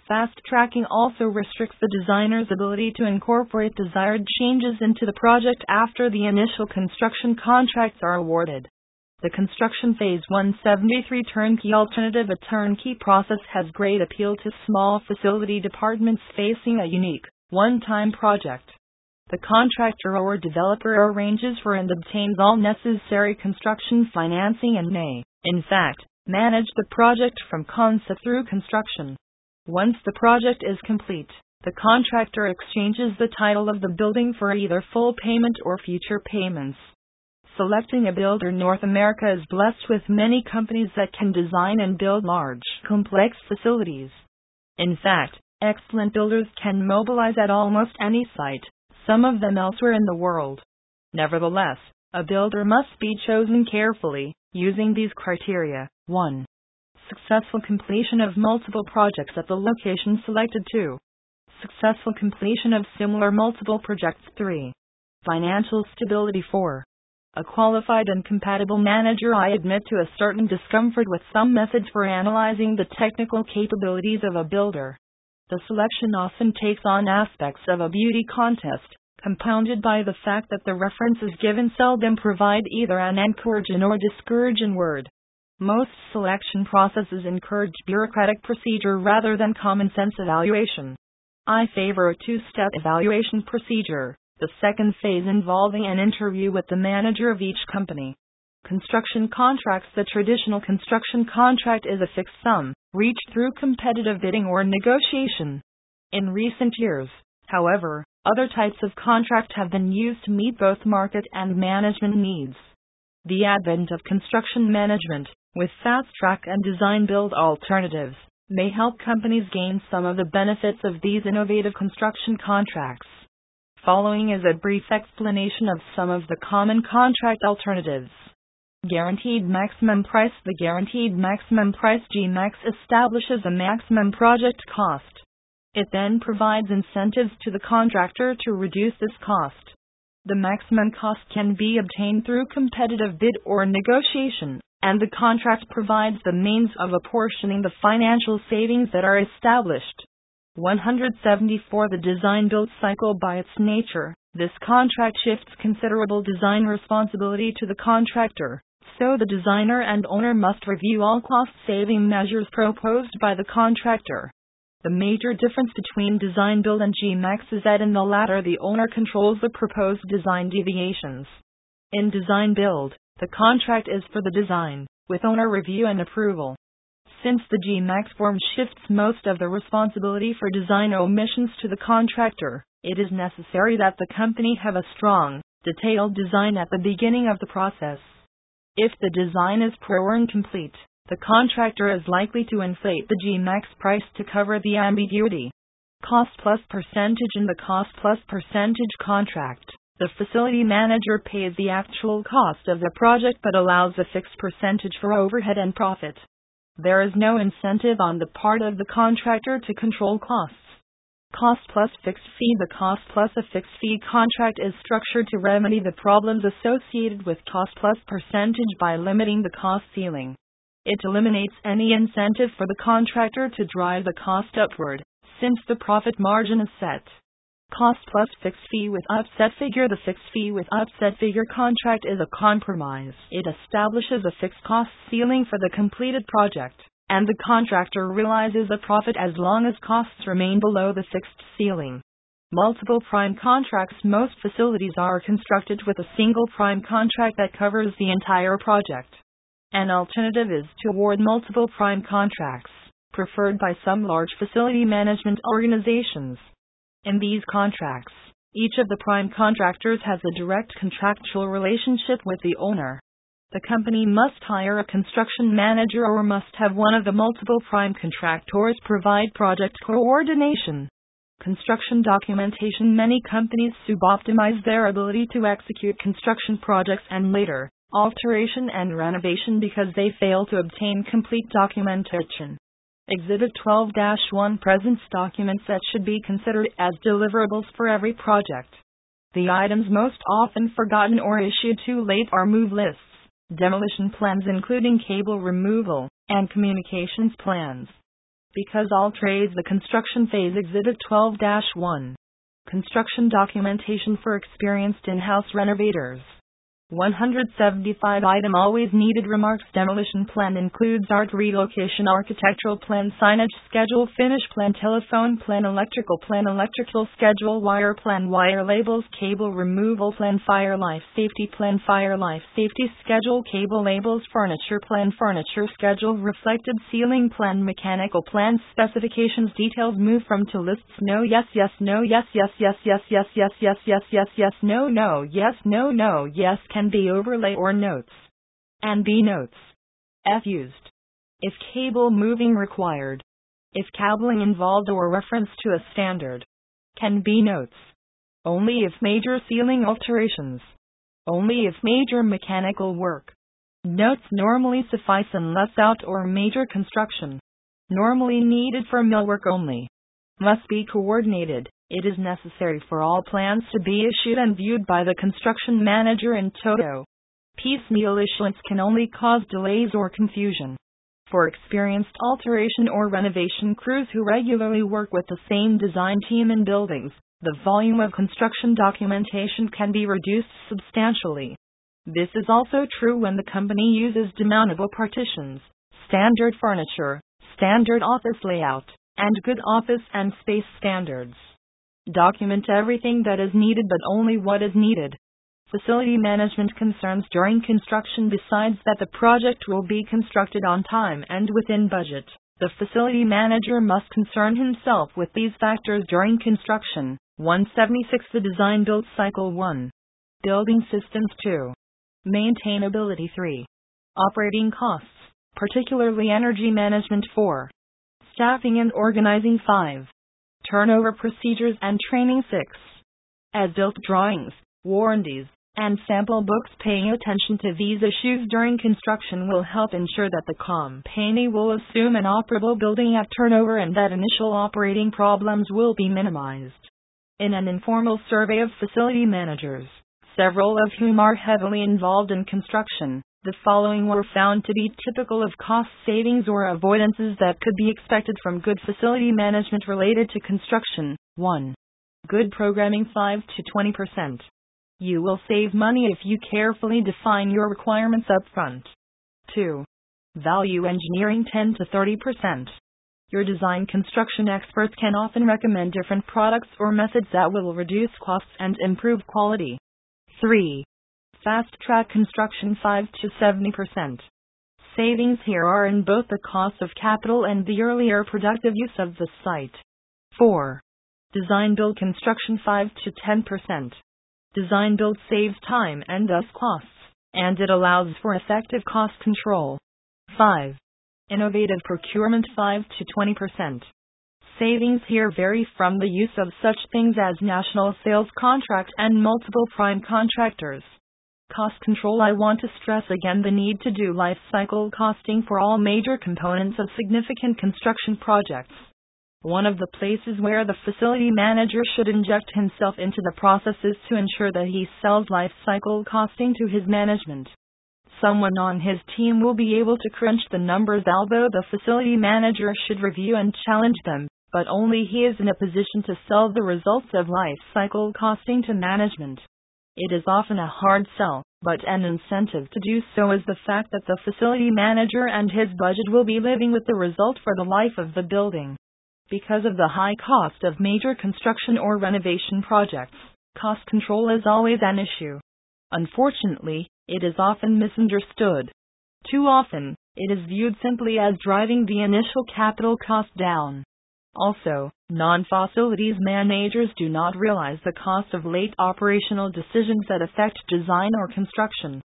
[SPEAKER 1] Fast tracking also restricts the designer's ability to incorporate desired changes into the project after the initial construction contracts are awarded. The construction phase 173 turnkey alternative a turnkey process has great appeal to small facility departments facing a unique, one-time project. The contractor or developer arranges for and obtains all necessary construction financing and may, in fact, manage the project from concept through construction. Once the project is complete, the contractor exchanges the title of the building for either full payment or future payments. Selecting a builder North America is blessed with many companies that can design and build large, complex facilities. In fact, excellent builders can mobilize at almost any site, some of them elsewhere in the world. Nevertheless, a builder must be chosen carefully, using these criteria 1 successful completion of multiple projects at the location selected 2. Successful completion of similar multiple projects 3. Financial stability 4. A qualified and compatible manager I admit to a certain discomfort with some methods for analyzing the technical capabilities of a builder. The selection often takes on aspects of a beauty contest, compounded by the fact that the references given seldom provide either an encouraging or discouraging word. Most selection processes encourage bureaucratic procedure rather than common sense evaluation. I favor a two step evaluation procedure, the second phase involving an interview with the manager of each company. Construction contracts The traditional construction contract is a fixed sum, reached through competitive bidding or negotiation. In recent years, however, other types of contract have been used to meet both market and management needs. The advent of construction management, with fast track and design build alternatives, may help companies gain some of the benefits of these innovative construction contracts. Following is a brief explanation of some of the common contract alternatives. Guaranteed maximum price The guaranteed maximum price GMAX establishes a maximum project cost. It then provides incentives to the contractor to reduce this cost. The maximum cost can be obtained through competitive bid or negotiation. and the contract provides the means of apportioning the financial savings that are established. 174 The design build cycle by its nature, this contract shifts considerable design responsibility to the contractor, so the designer and owner must review all cost saving measures proposed by the contractor. The major difference between design build and GMAX is that in the latter the owner controls the proposed design deviations. In design build, the contract is for the design, with owner review and approval. Since the GMAX form shifts most of the responsibility for design omissions to the contractor, it is necessary that the company have a strong, detailed design at the beginning of the process. If the design is poor or incomplete, the contractor is likely to inflate the GMAX price to cover the ambiguity. Cost plus percentage in the cost plus percentage contract. The facility manager pays the actual cost of the project but allows a fixed percentage for overhead and profit. There is no incentive on the part of the contractor to control costs. Cost plus fixed fee The cost plus a fixed fee contract is structured to remedy the problems associated with cost plus percentage by limiting the cost ceiling. It eliminates any incentive for the contractor to drive the cost upward, since the profit margin is set. Cost plus fixed fee with upset figure The fixed fee with upset figure contract is a compromise. It establishes a fixed cost ceiling for the completed project and the contractor realizes a profit as long as costs remain below the fixed ceiling. Multiple prime contracts Most facilities are constructed with a single prime contract that covers the entire project. An alternative is to award multiple prime contracts, preferred by some large facility management organizations. In these contracts, each of the prime contractors has a direct contractual relationship with the owner. The company must hire a construction manager or must have one of the multiple prime contractors provide project coordination. Construction documentation Many companies suboptimize their ability to execute construction projects and later, alteration and renovation because they fail to obtain complete documentation. Exhibit 12 1 presents documents that should be considered as deliverables for every project. The items most often forgotten or issued too late are move lists demolition plans including cable removal, and communications plans. Because all trades the construction phase exhibit 12 1. Construction documentation for experienced in house renovators. 175 item always needed remarks. Demolition plan includes art relocation architectural plan signage schedule finish plan telephone plan electrical plan electrical schedule wire plan wire labels cable removal plan fire life safety plan fire life safety schedule cable labels furniture plan furniture schedule reflected ceiling plan mechanical plan specifications details move from to lists no yes yes no yes yes yes yes yes yes yes yes yes yes no no yes no no yes can can be overlay or notes. And B notes. F used. If cable moving required. If cabling involved or reference to a standard. Can be notes. Only if major ceiling alterations. Only if major mechanical work. Notes normally suffice unless out or major construction. Normally needed for millwork only. Must be coordinated it is necessary for all plans to be issued and viewed by the construction manager in toto. Piecemeal issuance can only cause delays or confusion. For experienced alteration or renovation crews who regularly work with the same design team in buildings, the volume of construction documentation can be reduced substantially. This is also true when the company uses demountable partitions, standard furniture, standard office layout, and good office and space standards. Document everything that is needed but only what is needed. Facility management concerns during construction Besides that the project will be constructed on time and within budget, the facility manager must concern himself with these factors during construction. 176 The design build cycle 1. Building systems 2. Maintainability 3. Operating costs, particularly energy management 4. Staffing and organizing 5 turnover procedures and training 6. As built drawings, warranties, and sample books paying attention to these issues during construction will help ensure that the company will assume an operable building at turnover and that initial operating problems will be minimized. In an informal survey of facility managers, several of whom are heavily involved in construction, The following were found to be typical of cost savings or avoidances that could be expected from good facility management related to construction. 1. Good programming 5 to 20%. You will save money if you carefully define your requirements up front. 2. Value engineering 10 to 30%. Your design construction experts can often recommend different products or methods that will reduce costs and improve quality. 3. Fast track construction 5 to 70%. Savings here are in both the cost of capital and the earlier productive use of the site. 4. Design build construction 5 to 10%. Design build saves time and thus costs, and it allows for effective cost control. 5. Innovative procurement 5 to 20%. Savings here vary from the use of such things as national sales contract and multiple prime contractors. Cost control I want to stress again the need to do life cycle costing for all major components of significant construction projects. One of the places where the facility manager should inject himself into the process is to ensure that he sells life cycle costing to his management. Someone on his team will be able to crunch the numbers, although the facility manager should review and challenge them, but only he is in a position to sell the results of life cycle costing to management. It is often a hard sell, but an incentive to do so is the fact that the facility manager and his budget will be living with the result for the life of the building. Because of the high cost of major construction or renovation projects, cost control is always an issue. Unfortunately, it is often misunderstood. Too often, it is viewed simply as driving the initial capital cost down. Also, non facilities managers do not realize the cost of late operational decisions that affect design or construction.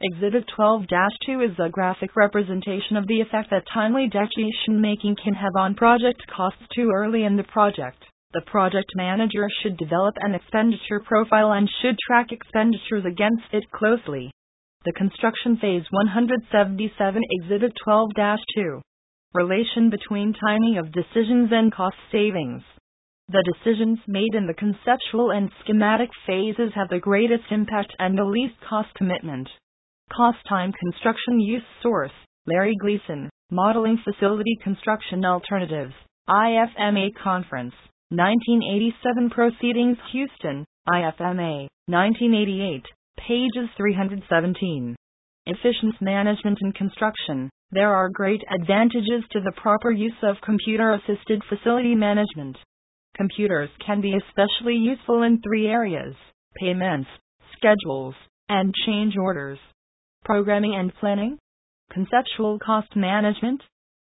[SPEAKER 1] Exhibit 12 2 is a graphic representation of the effect that timely decision making can have on project costs too early in the project. The project manager should develop an expenditure profile and should track expenditures against it closely. The construction phase 177 Exhibit 12 2 relation between timing of decisions and cost savings. The decisions made in the conceptual and schematic phases have the greatest impact and the least cost commitment. Cost time construction use source Larry Gleason, Modeling Facility Construction Alternatives, IFMA Conference, 1987 Proceedings Houston, IFMA, 1988, pages 317. Efficient management in construction. There are great advantages to the proper use of computer assisted facility management. Computers can be especially useful in three areas payments, schedules, and change orders. Programming and planning, conceptual cost management,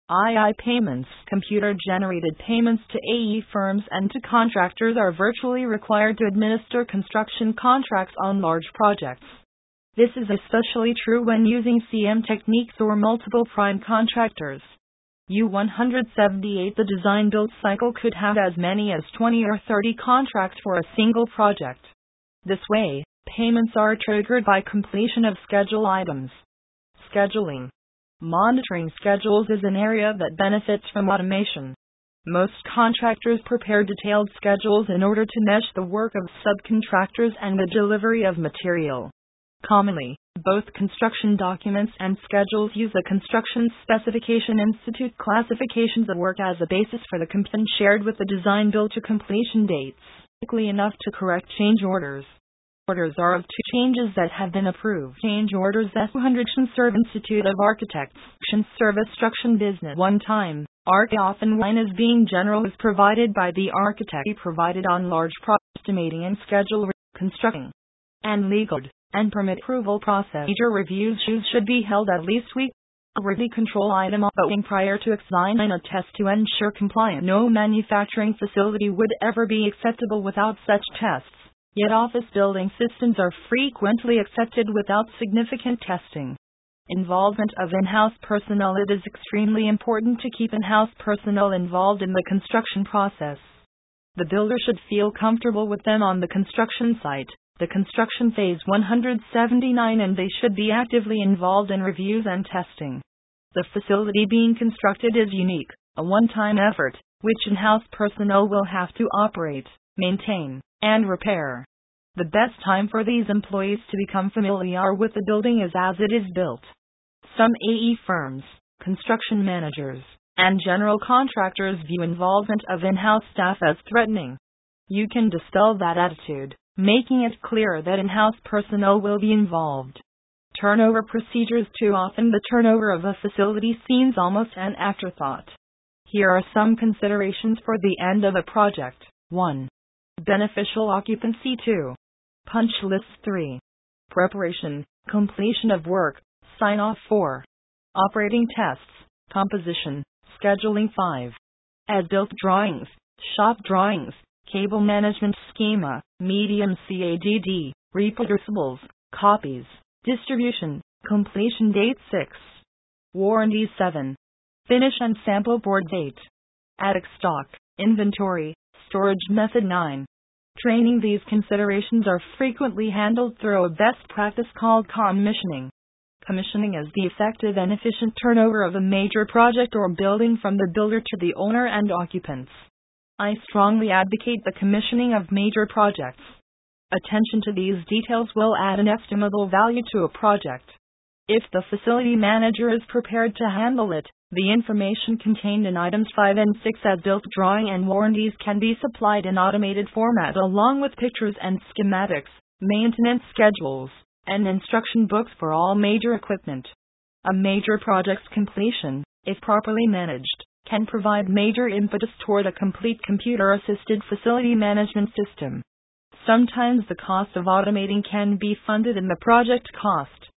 [SPEAKER 1] II payments. Computer generated payments to AE firms and to contractors are virtually required to administer construction contracts on large projects. This is especially true when using CM techniques or multiple prime contractors. U178 The design build cycle could have as many as 20 or 30 contracts for a single project. This way, payments are triggered by completion of schedule items. Scheduling Monitoring schedules is an area that benefits from automation. Most contractors prepare detailed schedules in order to mesh the work of subcontractors and the delivery of material. Commonly, both construction documents and schedules use a Construction Specification Institute classifications of work as a basis for the commission shared with the design build to completion dates, quickly enough to correct change orders. Orders are of two changes that have been approved. Change orders S200 Serve Institute of Architects, Service Construction Business. One time. ARC often line as being general is provided by the architect. Provided on large project estimating and schedule constructing. And legal and permit approval process. Major reviews should be held at least weekly. Review control item voting prior to design and a test to ensure compliance. No manufacturing facility would ever be acceptable without such tests. Yet office building systems are frequently accepted without significant testing. Involvement of in-house personnel It is extremely important to keep in-house personnel involved in the construction process. The builder should feel comfortable with them on the construction site the construction phase 179 and they should be actively involved in reviews and testing. The facility being constructed is unique, a one-time effort, which in-house personnel will have to operate, maintain, and repair. The best time for these employees to become familiar with the building is as it is built. Some AE firms, construction managers, and general contractors view involvement of in house staff as threatening. You can dispel that attitude, making it clear that in house personnel will be involved. Turnover procedures Too often, the turnover of a facility seems almost an afterthought. Here are some considerations for the end of a project 1. Beneficial occupancy 2. Punch list 3. Preparation, completion of work, sign off 4. Operating tests, composition, scheduling 5. As built drawings, shop drawings, cable management schema, medium CADD, reproducibles, copies, distribution, completion date 6. Warranty 7. Finish and sample board date. Attic stock, inventory, storage method 9. Training These considerations are frequently handled through a best practice called commissioning. Commissioning is the effective and efficient turnover of a major project or building from the builder to the owner and occupants. I strongly advocate the commissioning of major projects. Attention to these details will add an estimable value to a project. If the facility manager is prepared to handle it, the information contained in items 5 and 6 as built drawing and warranties can be supplied in automated format along with pictures and schematics, maintenance schedules, and instruction books for all major equipment. A major project's completion, if properly managed, can provide major impetus toward a complete computer assisted facility management system. Sometimes the cost of automating can be funded in the project cost.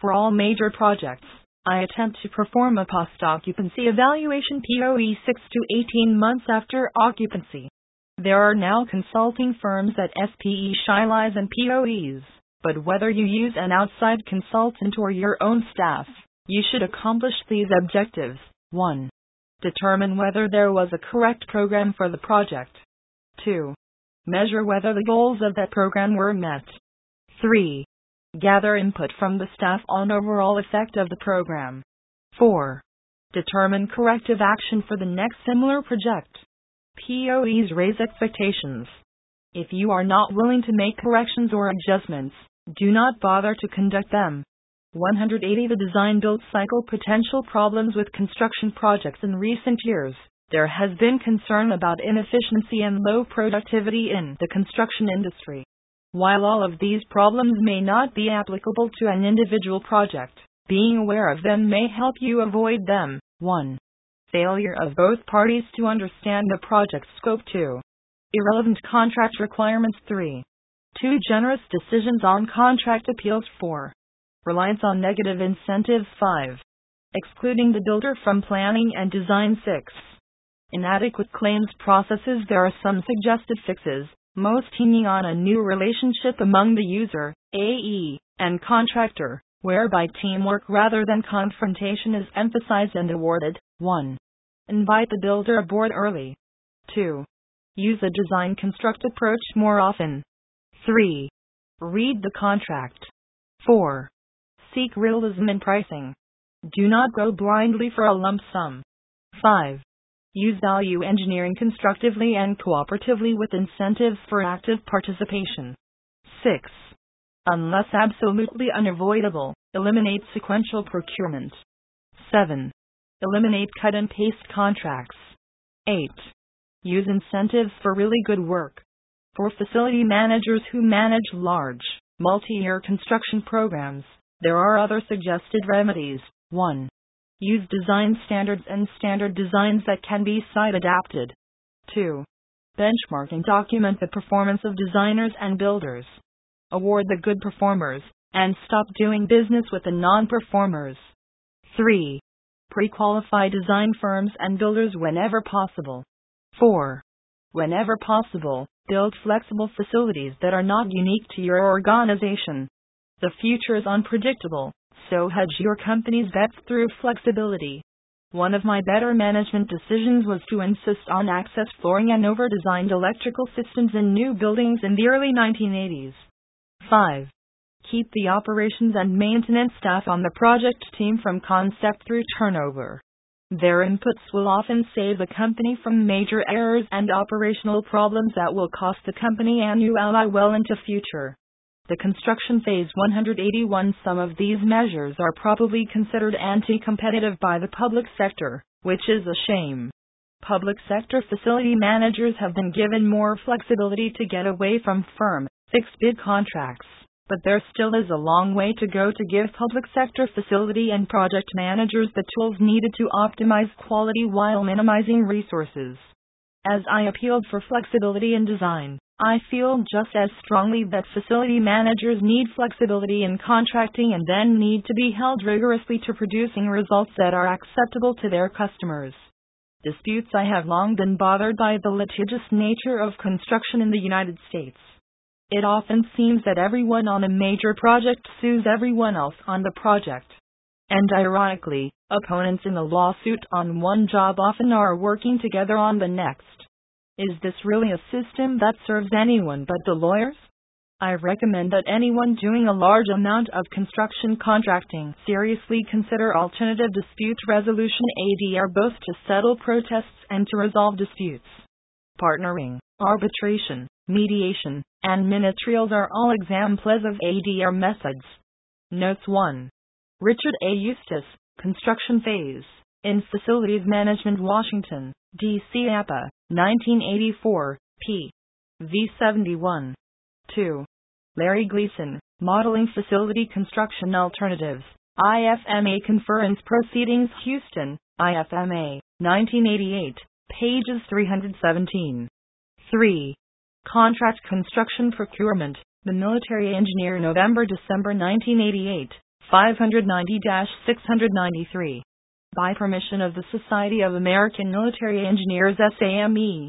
[SPEAKER 1] For all major projects, I attempt to perform a post occupancy evaluation POE 6 to 18 months after occupancy. There are now consulting firms that SPE SHILIs and POEs, but whether you use an outside consultant or your own staff, you should accomplish these objectives. 1. Determine whether there was a correct program for the project. 2. Measure whether the goals of that program were met. 3. Gather input from the staff on overall effect of the program. 4. Determine corrective action for the next similar project. POEs raise expectations. If you are not willing to make corrections or adjustments, do not bother to conduct them. 180 The design build cycle potential problems with construction projects in recent years. There has been concern about inefficiency and low productivity in the construction industry. While all of these problems may not be applicable to an individual project, being aware of them may help you avoid them. 1. Failure of both parties to understand the project scope 2. Irrelevant contract requirements 3. Too generous decisions on contract appeals 4. Reliance on negative incentives 5. Excluding the builder from planning and design 6. Inadequate claims processes There are some suggested fixes, most hinging on a new relationship among the user, AE, and contractor, whereby teamwork rather than confrontation is emphasized and awarded. 1. Invite the builder aboard early. 2. Use a design construct approach more often. 3. Read the contract. 4. Seek realism in pricing. Do not go blindly for a lump sum. 5. Use value engineering constructively and cooperatively with incentives for active participation. 6. Unless absolutely unavoidable, eliminate sequential procurement. 7. Eliminate cut and paste contracts. 8. Use incentives for really good work. For facility managers who manage large, multi year construction programs, there are other suggested remedies. 1. Use design standards and standard designs that can be site adapted. 2. Benchmark and document the performance of designers and builders. Award the good performers, and stop doing business with the non performers. 3. Pre qualify design firms and builders whenever possible. 4. Whenever possible, build flexible facilities that are not unique to your organization. The future is unpredictable, so hedge your company's bets through flexibility. One of my better management decisions was to insist on access flooring and over designed electrical systems in new buildings in the early 1980s. 5. Keep the operations and maintenance staff on the project team from concept through turnover. Their inputs will often save the company from major errors and operational problems that will cost the company annually well into future. The construction phase 181 Some of these measures are probably considered anti-competitive by the public sector, which is a shame. Public sector facility managers have been given more flexibility to get away from firm, fixed bid contracts, but there still is a long way to go to give public sector facility and project managers the tools needed to optimize quality while minimizing resources. As I appealed for flexibility in design, I feel just as strongly that facility managers need flexibility in contracting and then need to be held rigorously to producing results that are acceptable to their customers. Disputes I have long been bothered by the litigious nature of construction in the United States. It often seems that everyone on a major project sues everyone else on the project. And ironically, opponents in a lawsuit on one job often are working together on the next. Is this really a system that serves anyone but the lawyers? I recommend that anyone doing a large amount of construction contracting seriously consider alternative dispute resolution ADR both to settle protests and to resolve disputes. Partnering, arbitration, mediation, and ministerials are all examples of ADR methods. Notes 1. Richard A. Eustace, Construction Phase, in Facilities Management, Washington, D.C. APA, 1984, p. v71. 2. Larry Gleason, Modeling Facility Construction Alternatives, IFMA Conference Proceedings Houston, IFMA, 1988, pages 317. 3. Contract Construction Procurement, The Military Engineer November December 1988, 590 693 by permission of the Society of American Military Engineers SAME.